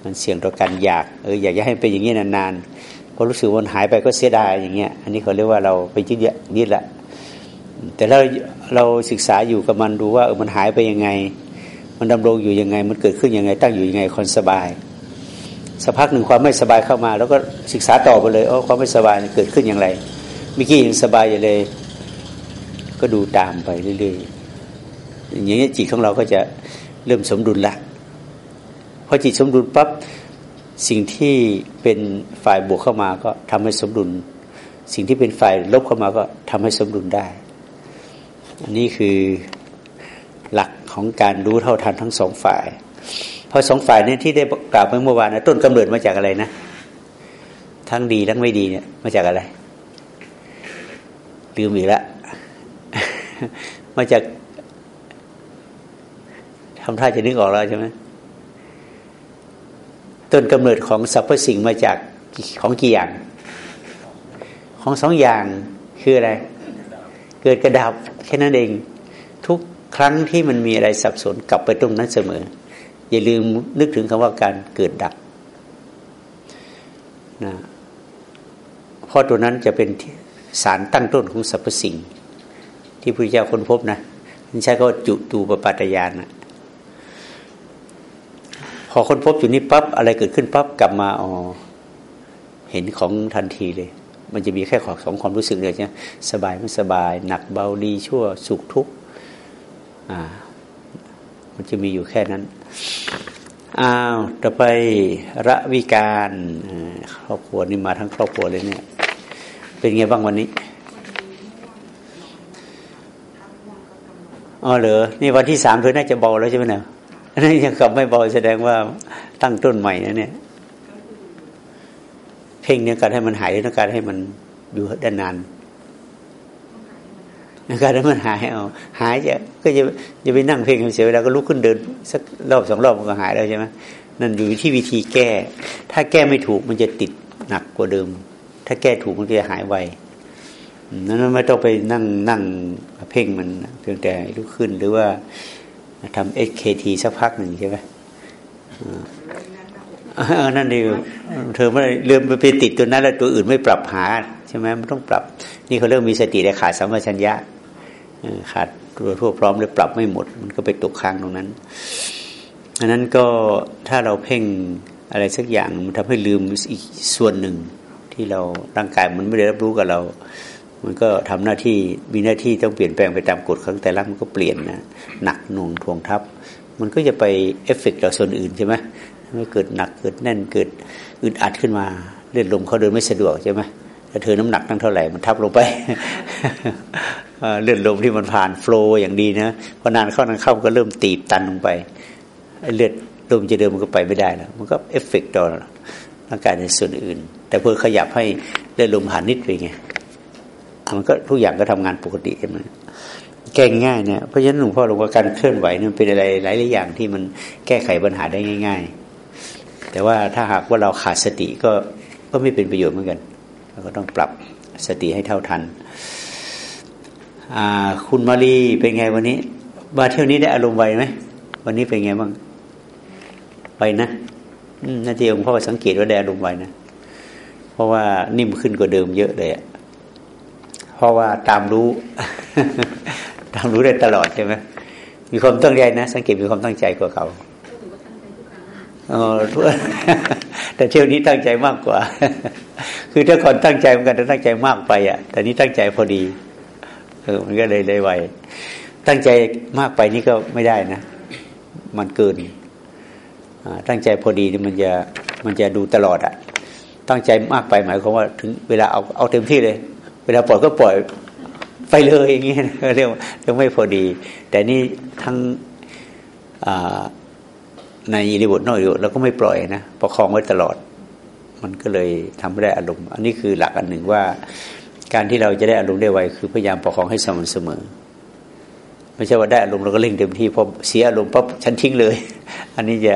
มันเสี่ยงต่อการอยากเอออยากจะให้เป็นอย่างนี้นานๆพอรู้สึกวันหายไปก็เสียดายอย่างเงี้ยอันนี้เขาเรียกว่าเราไปยึดยึดละแต่เราเราศึกษาอยู่กับมันดูว่าเออมันหายไปยังไง มันดำรงอยู่ยังไง มันเกิดขึ้นยังไง ตั้งอยู่ยังไงคนสบายสักพักหนึ่งความไม่สบายเข้ามา แล้วก็ศึกษาต่อไปเลยโอ๋อความไม่สบายเกิดขึ้นอย่างไรเมื่อกี้ยังสบายอยู่เลย ก็ดูตามไปเรื่อยๆอย่างนี้จิตของเราก็จะเริ่มสมดุลละพอจิตสมดุลปั๊บสิ่งที่เป็นฝ่ายบวกเข้ามาก็ทำให้สมดุล สิ่งที่เป็นฝ่ายลบเข้ามาก็ทำให้สมดุลได้ อันนี้คือ ของการรู้เท่าทันทั้งสองฝ่าย เพราะสองฝ่ายนี้ที่ได้กล่าวไปเมื่อวานนะต้นกำเนิดมาจากอะไรนะ ทั้งดีทั้งไม่ดีเนี่ยมาจากอะไรลืมอีกล้วมาจากทำท่าจะนึกออกแล้วใช่ไหมต้นกำเนิดของสรรพสิ่งมาจากของกี่อย่าง ของสองอย่างคืออะไร เกิดกระดับแค่นั้นเอง ครั้งที่มันมีอะไรสับสนกลับไปตรงนั้นเสมอ อย่าลืมนึกถึงคำว่าการเกิดดับนะเพราะตัวนั้นจะเป็นสารตั้งต้นของสรรพสิ่ง ที่พระเจ้าค้นพบนะนี่ใช้ก็จุตูปปัตยานนะพอค้นพบจุดนี้ปั๊บอะไรเกิดขึ้นปั๊บกลับมาอ๋อเห็นของทันทีเลย มันจะมีแค่ขอสองความรู้สึกเลยใช่ไหมสบายไม่สบาย หนักเบาดีชั่วสุขทุกข์ อ่า มันจะมีอยู่แค่นั้นอ้าวต่อไประวิการครอบครัวนี่มาทั้งครอบครัวเลยเนี่ย เป็นไงบ้างวันนี้อ๋อเหรอนี่วันที่สามเธอน่าจะเบาแล้วใช่ไหมเนี่ยนี่ยังกลับไม่เบาแสดงว่าตั้งต้นใหม่นะเนี่ย เพ่งเนี่ยการให้มันหายต้องการให้มันอยู่ด้านนาน อาการนั้นมันหายเอาหายจะก็จะจะไปนั่งเพ่งเสียเวลาก็ลุกขึ้นเดินสักรอบสองรอบมันก็หายแล้วใช่ไหมนั่นอยู่ที่วิธีแก้ ถ้าแก้ไม่ถูกมันจะติดหนักกว่าเดิม ถ้าแก้ถูกมันจะหายไวนั้นไม่ต้องไปนั่งนั่งเพ่งมันเพียงแต่ลุกขึ้นหรือว่าทำเอสเคทีสักพักหนึ่งใช่ไหมนั่นเดีเธอไม่เริ่มไปติดตัวนั้นแล้วตัวอื่นไม่ปรับหาใช่ไหมมันต้องปรับ นี่เขาเริ่มมีสติแต่ขาดสัมปชัญญะ ขาดตัวทั่วพร้อมเลยปรับไม่หมด มันก็ไปตกค้างตรงนั้นอันนั้นก็ถ้าเราเพ่งอะไรสักอย่างมันทำให้ลืมอีกส่วนหนึ่ง ที่เราร่างกายมันไม่ได้รับรู้กับเรา มันก็ทำหน้าที่มีหน้าที่ต้องเปลี่ยนแปลงไปตามกฎของแต่ละมันก็เปลี่ยนนะหนักหน่วงถ่วงทับ มันก็จะไปเอฟเฟกต์ต่อส่วนอื่นใช่ไหมไม่เกิดหนักเกิดแน่นเกิดอึดอัดขึ้นมาเลือดลมเขาเดินไม่สะดวกใช่ไหม ถ้าเธอน้ำหนักตั้งเท่าไหร่มันทับลงไปเลือดลมที่มันผ่าน flow อย่างดีนะพอนานเข้านานเข้าก็เริ่มตีบตันลงไปเลือดลมจะเดินมันก็ไปไม่ได้แล้วมันก็เอฟเฟกต์ต่อร่างกายในส่วนอื่น แต่เพื่อขยับให้เลือดลมผ่านนิดไปไงมันก็ทุกอย่างก็ทำงานปกติใช่ไหมแก้ง่ายเนี่ยเพราะฉะนั้นหลวงพ่อหลวงพ่อการเคลื่อนไหวนี่เป็นอะไรหลายหลายอย่างที่มันแก้ไขปัญหาได้ง่าย ๆ แต่ว่าถ้าหากว่าเราขาดสติก็ก็ไม่เป็นประโยชน์เหมือนกัน เราก็ต้องปรับสติให้เท่าทัน คุณมารีเป็นไงวันนี้มาเที่ยวนี้ได้อารมณ์ไวไหมวันนี้เป็นไงบ้างไวนะนาทีหลวงพ่อสังเกตว่าได้อารมณ์ไวนะเพราะว่านิ่มขึ้นกว่าเดิมเยอะเลยอะเพราะว่าตามรู้ ตามรู้ได้ตลอดใช่ไหมมีความตั้งใจนะ สังเกตมีความตั้งใจกว่าเขา อ๋อแต่เที่ยวนี้ตั้งใจมากกว่า คือถ้าก่อนตั้งใจเหมือนกันแต่ตั้งใจมากไปอะ แต่นี้ตั้งใจพอดี เออ มันก็เลยเลยไวตั้งใจมากไปนี่ก็ไม่ได้นะ มันเกินตั้งใจพอดีนี่มันจะมันจะดูตลอดอะ ตั้งใจมากไปหมายความว่าถึงเวลาเอาเอาเต็มที่เลย เวลาปล่อยก็ปล่อยไปเลยอย่างเงี้ยเรียกเรียกไม่พอดี แต่นี่ทั้ง ในอิริบทนอกอิริบทเราก็ไม่ปล่อยนะประคองไว้ตลอด มันก็เลยทำให้ได้อารมณ์ อันนี้คือหลักอันหนึ่งว่า การที่เราจะได้อารมณ์ได้ไวคือพยายามประคองให้สม่ำเสมอ ไม่ใช่ว่าได้อารมณ์เราก็เร่งเต็มที่พอเสียอารมณ์ปั๊บฉันทิ้งเลย อันนี้จะ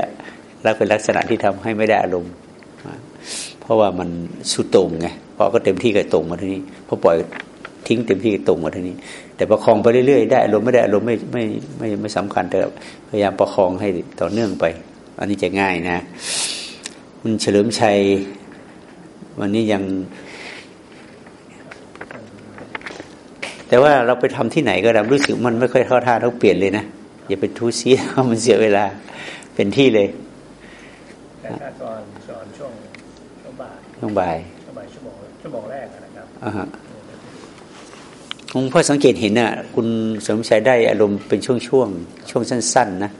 รักเป็นลักษณะที่ทำให้ไม่ได้อารมณ์ เพราะว่ามันสุดตรงไงพอก็เต็มที่ก็ตรงมาทีนี้พอปล่อยทิ้งเต็มที่ตรงมาทีนี้ แต่ประคองไปเรื่อยๆได้อารมณ์ไม่ได้อารมณ์ไม่ไม่ไม่ไม่สำคัญแต่พยายามประคองให้ต่อเนื่องไป อันนี้จะง่ายนะคุณเฉลิมชัย วันนี้ยัง แต่ว่าเราไปทำที่ไหนก็ตามรู้สึกมันไม่ค่อยเข้าท่าต้องเปลี่ยนเลยนะอย่าไปทุซีมันเสียเวลาเป็นที่เลยแต่ถ้าตอนสอนช่วงช่วงบ่ายช่วงบ่ายช่วงบ่ายชั่วโมงชั่วโมงแรกนะครับอ่า ฮะผมพ่อสังเกตเห็นน่ะ คุณสมชัยได้อารมณ์เป็นช่วงช่วงช่วงสั้น ๆ นะ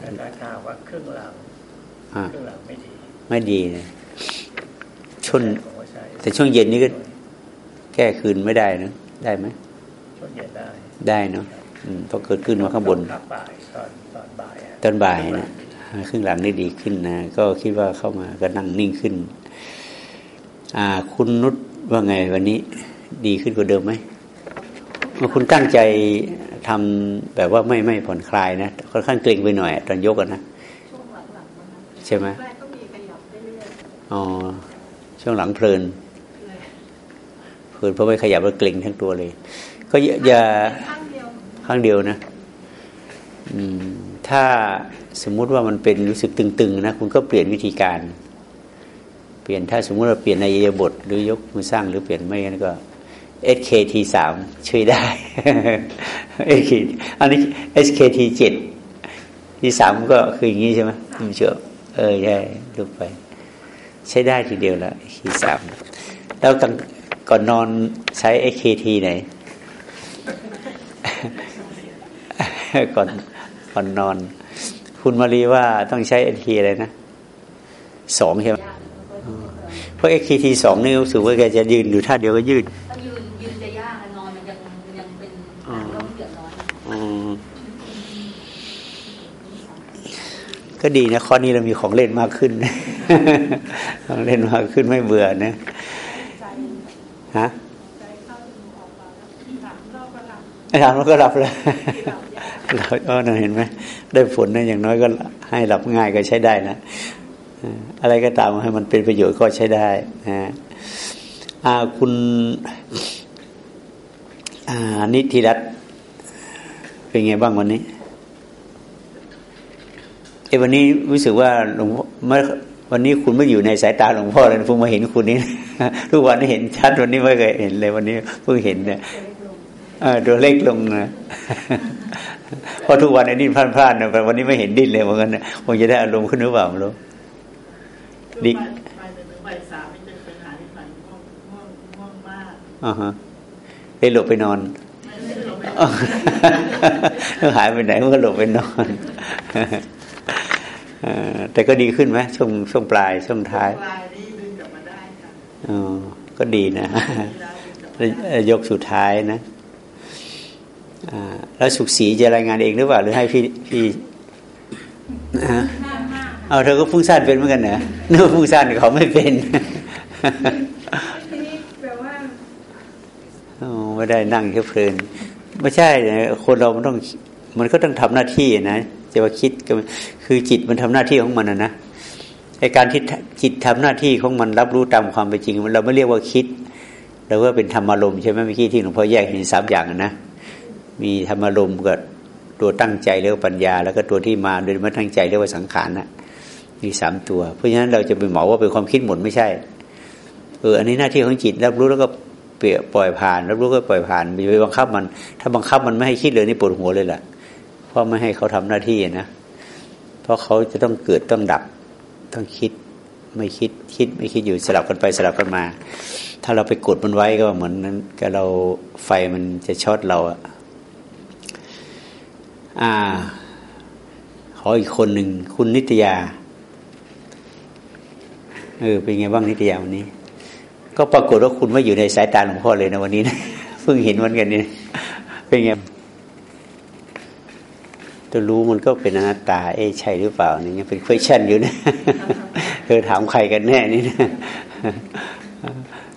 แต่ถ้าข่าวว่าครึ่งหลังอ่าครึ่งหลังไม่ดีไม่ดีนะช่วงผมว่าใช่แต่ช่วงเย็นนี้ก็ แก้คืนไม่ได้นะได้ไหมช่วงเย็นได้ได้เนาะอืมพอเกิดขึ้นมาข้างบนตอนบ่ายตอนตอนบ่ายอะตอนบ่ายนะครึ่งหลังได้ดีขึ้นนะก็คิดว่าเข้ามาก็นั่งนิ่งขึ้น อ่า คุณนุชว่าไงวันนี้ ดีขึ้นกว่าเดิมไหมเมื่อ คุณตั้งใจทำแบบว่าไม่ไม่ผ่อนคลายนะค่อนข้างเกรงไปหน่อย ตอนยกนะใช่ไหมอ๋อช่วงหลังเพลินเพลินเพราะไม่ขยับแล้วเกร็งทั้งตัวเลย ก็อย่าอย่าข้างเดียวข้างเดียวนะอืมถ้าสมมุติว่ามันเป็นรู้สึกตึงๆนะคุณก็เปลี่ยนวิธีการ เปลี่ยนถ้าสมมุติเราเปลี่ยนในยบทหรือยกมือสร้างหรือเปลี่ยนไม่งั้นก็ SKT สามช่วยได้ SKT อันนี้ SKT เจ็ดที่สามก็คืออย่างนี้ใช่ไหมคุณเชื่อเออใช่ดูไป ใช้ได้ทีเดียวละ SKT สามแล้วก่อนก่อนนอนใช้ SKT ไหน ก่อนก่อนนอน คุณมารีว่าต้องใช้ SKT อะไรนะสองใช่ไหมเพราะ SKT สองนี่รู้สึกว่าแกจะยืนอยู่ท่าเดียวก็ยืด ถ้ายืนยืนจะยากอะนอนมันยังยังเป็นทางร่มเดือดร้อนอะ อืม ก็ดีนะข้อนี้เรามีของเล่นมากขึ้นของเล่นมากขึ้นไม่เบื่อนะฮะใจเข้ามแล้วก็หลทำแล้วก็รับเลยหลับเออเห็นไหมได้ผลนะอย่างน้อยก็ให้หลับง่ายก็ใช้ได้นะอะไรก็ตามให้มันเป็นประโยชน์ก็ใช้ได้นะอาคุณอานิติรัตน์เป็นไงบ้างวันนี้ อ้วันนี้รู้สึกว่าหลวงพ่อเมื่อวันนี้คุณไม่อยู่ในสายตาหลวงพ่อเลยเพิ่งมาเห็นคุณนี้ทุกวันนี้เห็นชัดวันนี้ไม่เคยเห็นเลยวันนี้เพิ่งเห็นเนี่ยตัวเล็กลงนะเพราะทุกวันนี้ดิ้นพลาดๆนะแต่วันนี้ไม่เห็นดิ้นเลยเหมือนกันนะคงจะได้อารมณ์ขึ้นหรือเปล่าไม่รู้ดิบ่ายหนึ่งถึงบ่ายสามมันจะเป็นหาที่ฝันง่วงง่วงง่วงมากอ่าฮะเลยหลบไปนอนไม่ได้หลบไปต้องหายไปไหนมันก็หลบไปนอนเออ แต่ก็ดีขึ้นไหมช่วงช่วงปลายช่วงท้ายปลายนี้ดึงกลับมาได้ค่ะอ๋อก็ดีนะที่แล้วดึงกลับมาได้ยกสุดท้ายนะอ่าแล้วสุขศรีจะรายงานเองหรือเปล่าหรือให้พี่พี่ฮะเอาเธอก็ฟุ้งซ่านเป็นเหมือนกันเหรอนึกว่าฟุ้งซ่านเขาไม่เป็นทีนี้แปลว่าอ๋อไม่ได้นั่งแค่เพลิน ไม่ใช่นะคนเรามันต้อง มันก็ต้องทำหน้าที่นะ จะว่าคิดก็คือจิตมันทำหน้าที่ของมันนะนะไอการที่จิตทำหน้าที่ของมันรับรู้ตามความเป็นจริง เราไม่เรียกว่าคิดเราก็เป็นธรรมารมณ์ใช่ไหมเมื่อกี้ที่หลวงพ่อแยกเห็นสามอย่างนะมีธรรมารมณ์กับตัวตั้งใจเรียกว่าปัญญา แล้วก็ตัวที่มาโดยไม่ตั้งใจเรียกว่าสังขารนะมีสามตัว เพราะฉะนั้นเราจะไปเหมาว่าเป็นความคิดหมดไม่ใช่เอออันนี้หน้าที่ของจิตรับรู้แล้วก็เปลี่ยปล่อยผ่าน รับรู้ก็ปล่อยผ่านอย่าไปบังคับมัน ถ้าบังคับมันไม่ให้คิดเลยนี่ปวดหัวเลยแหละ ราะไม่ให้เขาทำหน้าที่นะ เพราะเขาจะต้องเกิดต้องดับ ต้องคิดไม่คิดคิดไม่คิดอยู่สลับกันไปสลับกันมา ถ้าเราไปกดมันไว้ก็เหมือนนั้นกับเราไฟมันจะช็อตเราอะอ่า ขออีกคนหนึ่งคุณนิตยา เออเป็นไงบ้างนิตยาวันนี้ ก็ปรากฏว่าคุณไม่อยู่ในสายตาหลวงพ่อเลยนะวันนี้นะเพิ่งเห็นวันกันนี่เป็นไง ตัวรู้มันก็เป็นอนัตตา เอ๊ะใช่หรือเปล่านี่ยังเป็น question อยู่นะเธอถามใครกันแน่นี่นะ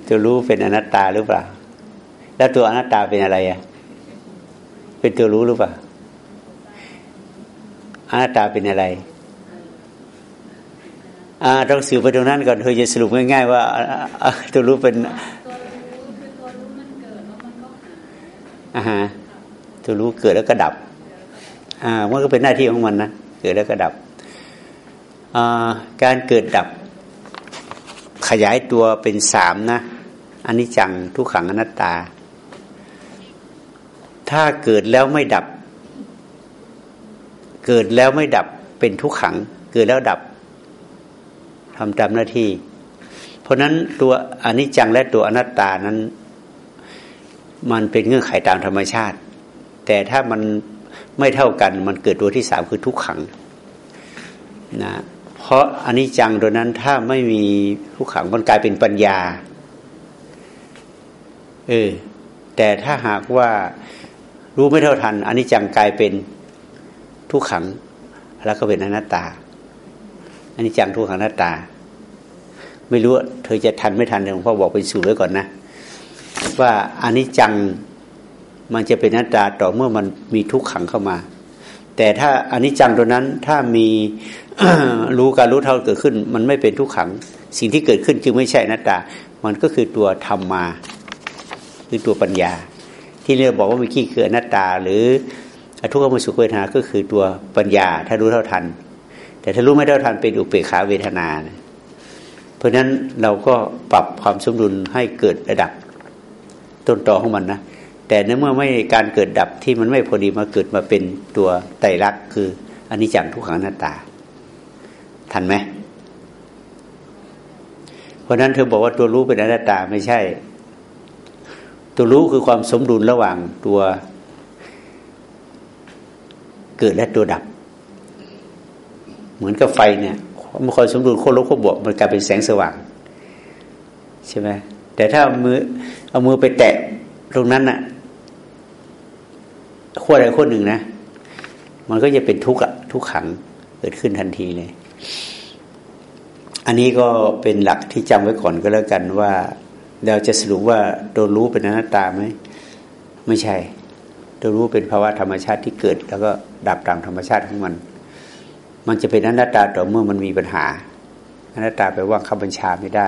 ตัวรู้เป็นอนัตตาหรือเปล่า แล้วตัวอนัตตาเป็นอะไรอะ เป็นตัวรู้หรือเปล่าอนัตตาเป็นอะไรอ่าต้องสืบไปตรงนั้นก่อนเธอจะสรุปง่ายๆว่าอ่าอ่าตัวรู้เป็นตัวรู้คือตัวรู้มันเกิดแล้วมันก็หายอ่าฮะตัวรู้เกิดแล้วก็ดับ อ่ามันก็เป็นหน้าที่ของมันนะเกิดแล้วก็ดับการเกิดดับขยายตัวเป็นสามนะอันนี้จังทุกขังอนัตตา ถ้าเกิดแล้วไม่ดับ เกิดแล้วไม่ดับเป็นทุกขัง เกิดแล้วดับทำตามหน้าที่ เพราะนั้นตัวอนิจจังและตัวอนัตตานั้น มันเป็นเงื่อนไขตามธรรมชาติ แต่ถ้ามัน ไม่เท่ากัน มันเกิดตัวที่สามคือทุกขังนะเพราะอนิจจังตัวนั้นถ้าไม่มีทุกขังมันกลายเป็นปัญญาเออแต่ถ้าหากว่ารู้ไม่เท่าทันอนิจจังกลายเป็นทุกขัง แล้วก็เป็นอนัตตาอนิจจังทุกขังอนัตตา ไม่รู้เธอจะทันไม่ทันหลวงพ่อบอกเป็นสูตรไว้ก่อนนะว่าอนิจจัง มันจะเป็นอนัตตาต่อเมื่อมันมีทุกขังเข้ามา แต่ถ้าอนิจจังตัวนั้นถ้ามีรู้การรู้เท่าเกิดขึ้น มันไม่เป็นทุกขัง สิ่งที่เกิดขึ้นจึงไม่ใช่อนัตตา มันก็คือตัวธรรมมา คือตัวปัญญา ที่เราบอกว่าเมื่อกี้คืออนัตตา หรืออทุกขมสุขเวทนา ก็คือตัวปัญญา ถ้ารู้เท่าทัน แต่ถ้ารู้ไม่เท่าทันเป็นอุเบกขาเวทนานะเพราะฉะนั้นเราก็ปรับความสมดุลให้เกิดระดับต้นตอของมันนะ แต่ในเมื่อไม่การเกิดดับที่มันไม่พอดีมาเกิดมาเป็นตัวไตรลักษณ์คืออันนี้จังทุกขังอนัตตา ทันไหมเพราะฉะนั้นเธอบอกว่าตัวรู้เป็นอนัตตาไม่ใช่ ตัวรู้คือความสมดุลระหว่างตัวเกิดและตัวดับ เหมือนกับไฟเนี่ยมันคอยสมดุลโคลบโคบวกมันกลายเป็นแสงสว่าง ใช่ไหมแต่ถ้าเอามือเอามือไปแตะตรงนั้นน่ะ ขั้วใดขั้วหนึ่งนะ มันก็จะเป็นทุกข์อะทุกขังเกิดขึ้นทันทีเลย อันนี้ก็เป็นหลักที่จำไว้ก่อนก็แล้วกันว่าเราจะสรุปว่าตัวรู้เป็นอนัตตาไหมไม่ใช่ตัวรู้เป็นภาวะธรรมชาติที่เกิด แล้วก็ดับตามธรรมชาติของมัน มันจะเป็นอนัตตาต่อเมื่อมันมีปัญหาอนัตตาแปลว่าขับบัญชาไม่ได้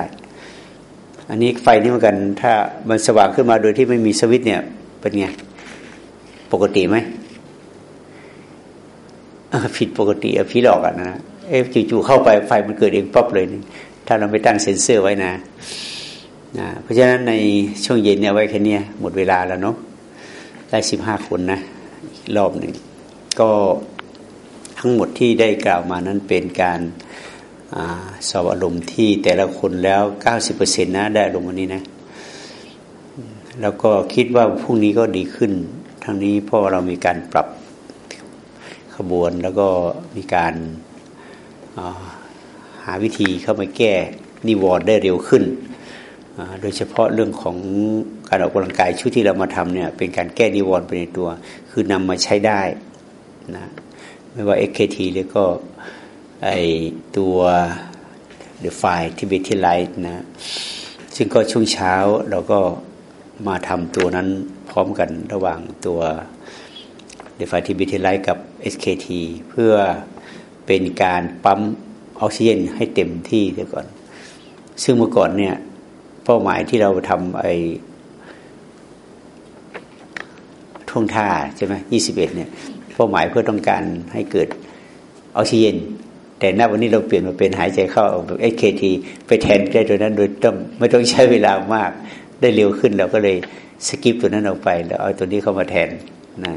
อันนี้ไฟนี่เหมือนกัน ถ้ามันสว่างขึ้นมาโดยที่ไม่มีสวิตเนี่ยเป็นไง ปกติไหมผิดปกติผีหลอกอะนะเอ๊ะจู่ๆเข้าไปไฟมันเกิดเองป๊อปเลย ถ้าเราไม่ตั้งเซ็นเซอร์ไว้นะนะ เพราะฉะนั้นในช่วงเย็นเนี่ยไว้แค่เนี้ยหมดเวลาแล้วเนาะได้สิบห้าคนนะรอบหนึ่งก็ทั้งหมดที่ได้กล่าวมานั้นเป็นการอาสอบอารมณ์ที่แต่ละคนแล้วเก้าสิบเปอร์เซ็นต์นะได้อารมณ์วันนี้นะ แล้วก็คิดว่าพรุ่งนี้ก็ดีขึ้น ทั้งนี้เพราะเรามีการปรับขบวนแล้วก็มีการหาวิธีเข้ามาแก้นิวรณ์ได้เร็วขึ้น โดยเฉพาะเรื่องของการออกกำลังกายชุดที่เรามาทำเนี่ยเป็นการแก้นิวรณ์ไปในตัว คือนำมาใช้ได้นะไม่ว่า XKT หรือก็ไอตัว The File Tibetan Light นะซึ่งก็ช่วงเช้าเราก็ มาทำตัวนั้นพร้อมกันระหว่างตัวเดฟาทีบิทไลกับ SKT เพื่อเป็นการปั๊มออกซิเจนให้เต็มที่เดี๋ยวก่อน ซึ่งเมื่อก่อนเนี่ย เป้าหมายที่เราทำไอ้ท่วงท่าใช่ไหมยี่สิบเอ็ดเนี่ยเป้าหมายเพื่อต้องการให้เกิดออกซิเจนแต่ณวันนี้เราเปลี่ยนมาเป็นหายใจเข้าออกแบบ SKT ไปแทนได้ตัวนั้นโดยต้องไม่ต้องใช้เวลามาก ได้เร็วขึ้นเราก็เลยสกิปตัวนั้นออกไป แล้วเอาตัวนี้เข้ามาแทนนะ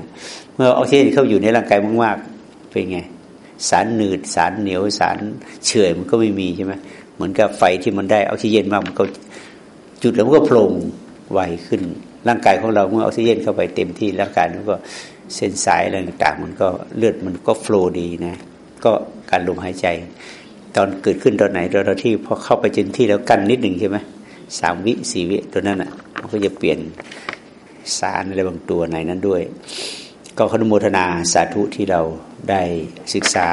เมื่อออกซิเจนเข้าอยู่ในร่างกายมากๆเป็นไง สารหนืดสารเหนียวสารเฉื่อยมันก็ไม่มีใช่ไหมเหมือนกับไฟที่มันได้ออกซิเจนมากมันก็จุดแล้วมันก็โปร่งไวขึ้น ร่างกายของเราเมื่อออกซิเจนเข้าไปเต็มที่ร่างกายมันก็เส้นสายอะไรต่างๆมันก็เลือดมันก็โฟล์ดีนะ ก็การลมหายใจ ตอนเกิดขึ้นตอนไหนตอนที่พอเข้าไปจนที่แล้วกันนิดหนึ่งใช่ไหม สามวิสี่วิตัวนั้นอะมันก็จะเปลี่ยนสารอะไรบางตัวในนั้นด้วย ก็ขนุโมทนาสาธุที่เราได้ศึกษา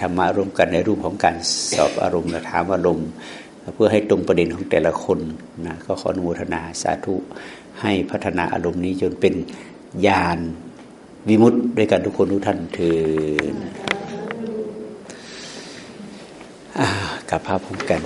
ธรรมะร่วมกันในรูปของการสอบอารมณ์และถามอารมณ์เพื่อให้ตรงประเด็นของแต่ละคนนะก็ขออนุโมทนาสาธุให้พัฒนาอารมณ์นี้จนเป็นญาณวิมุตต์ด้วยกันทุกคนทุกท่านเถิดอ่ากับภาพพร้อมกัน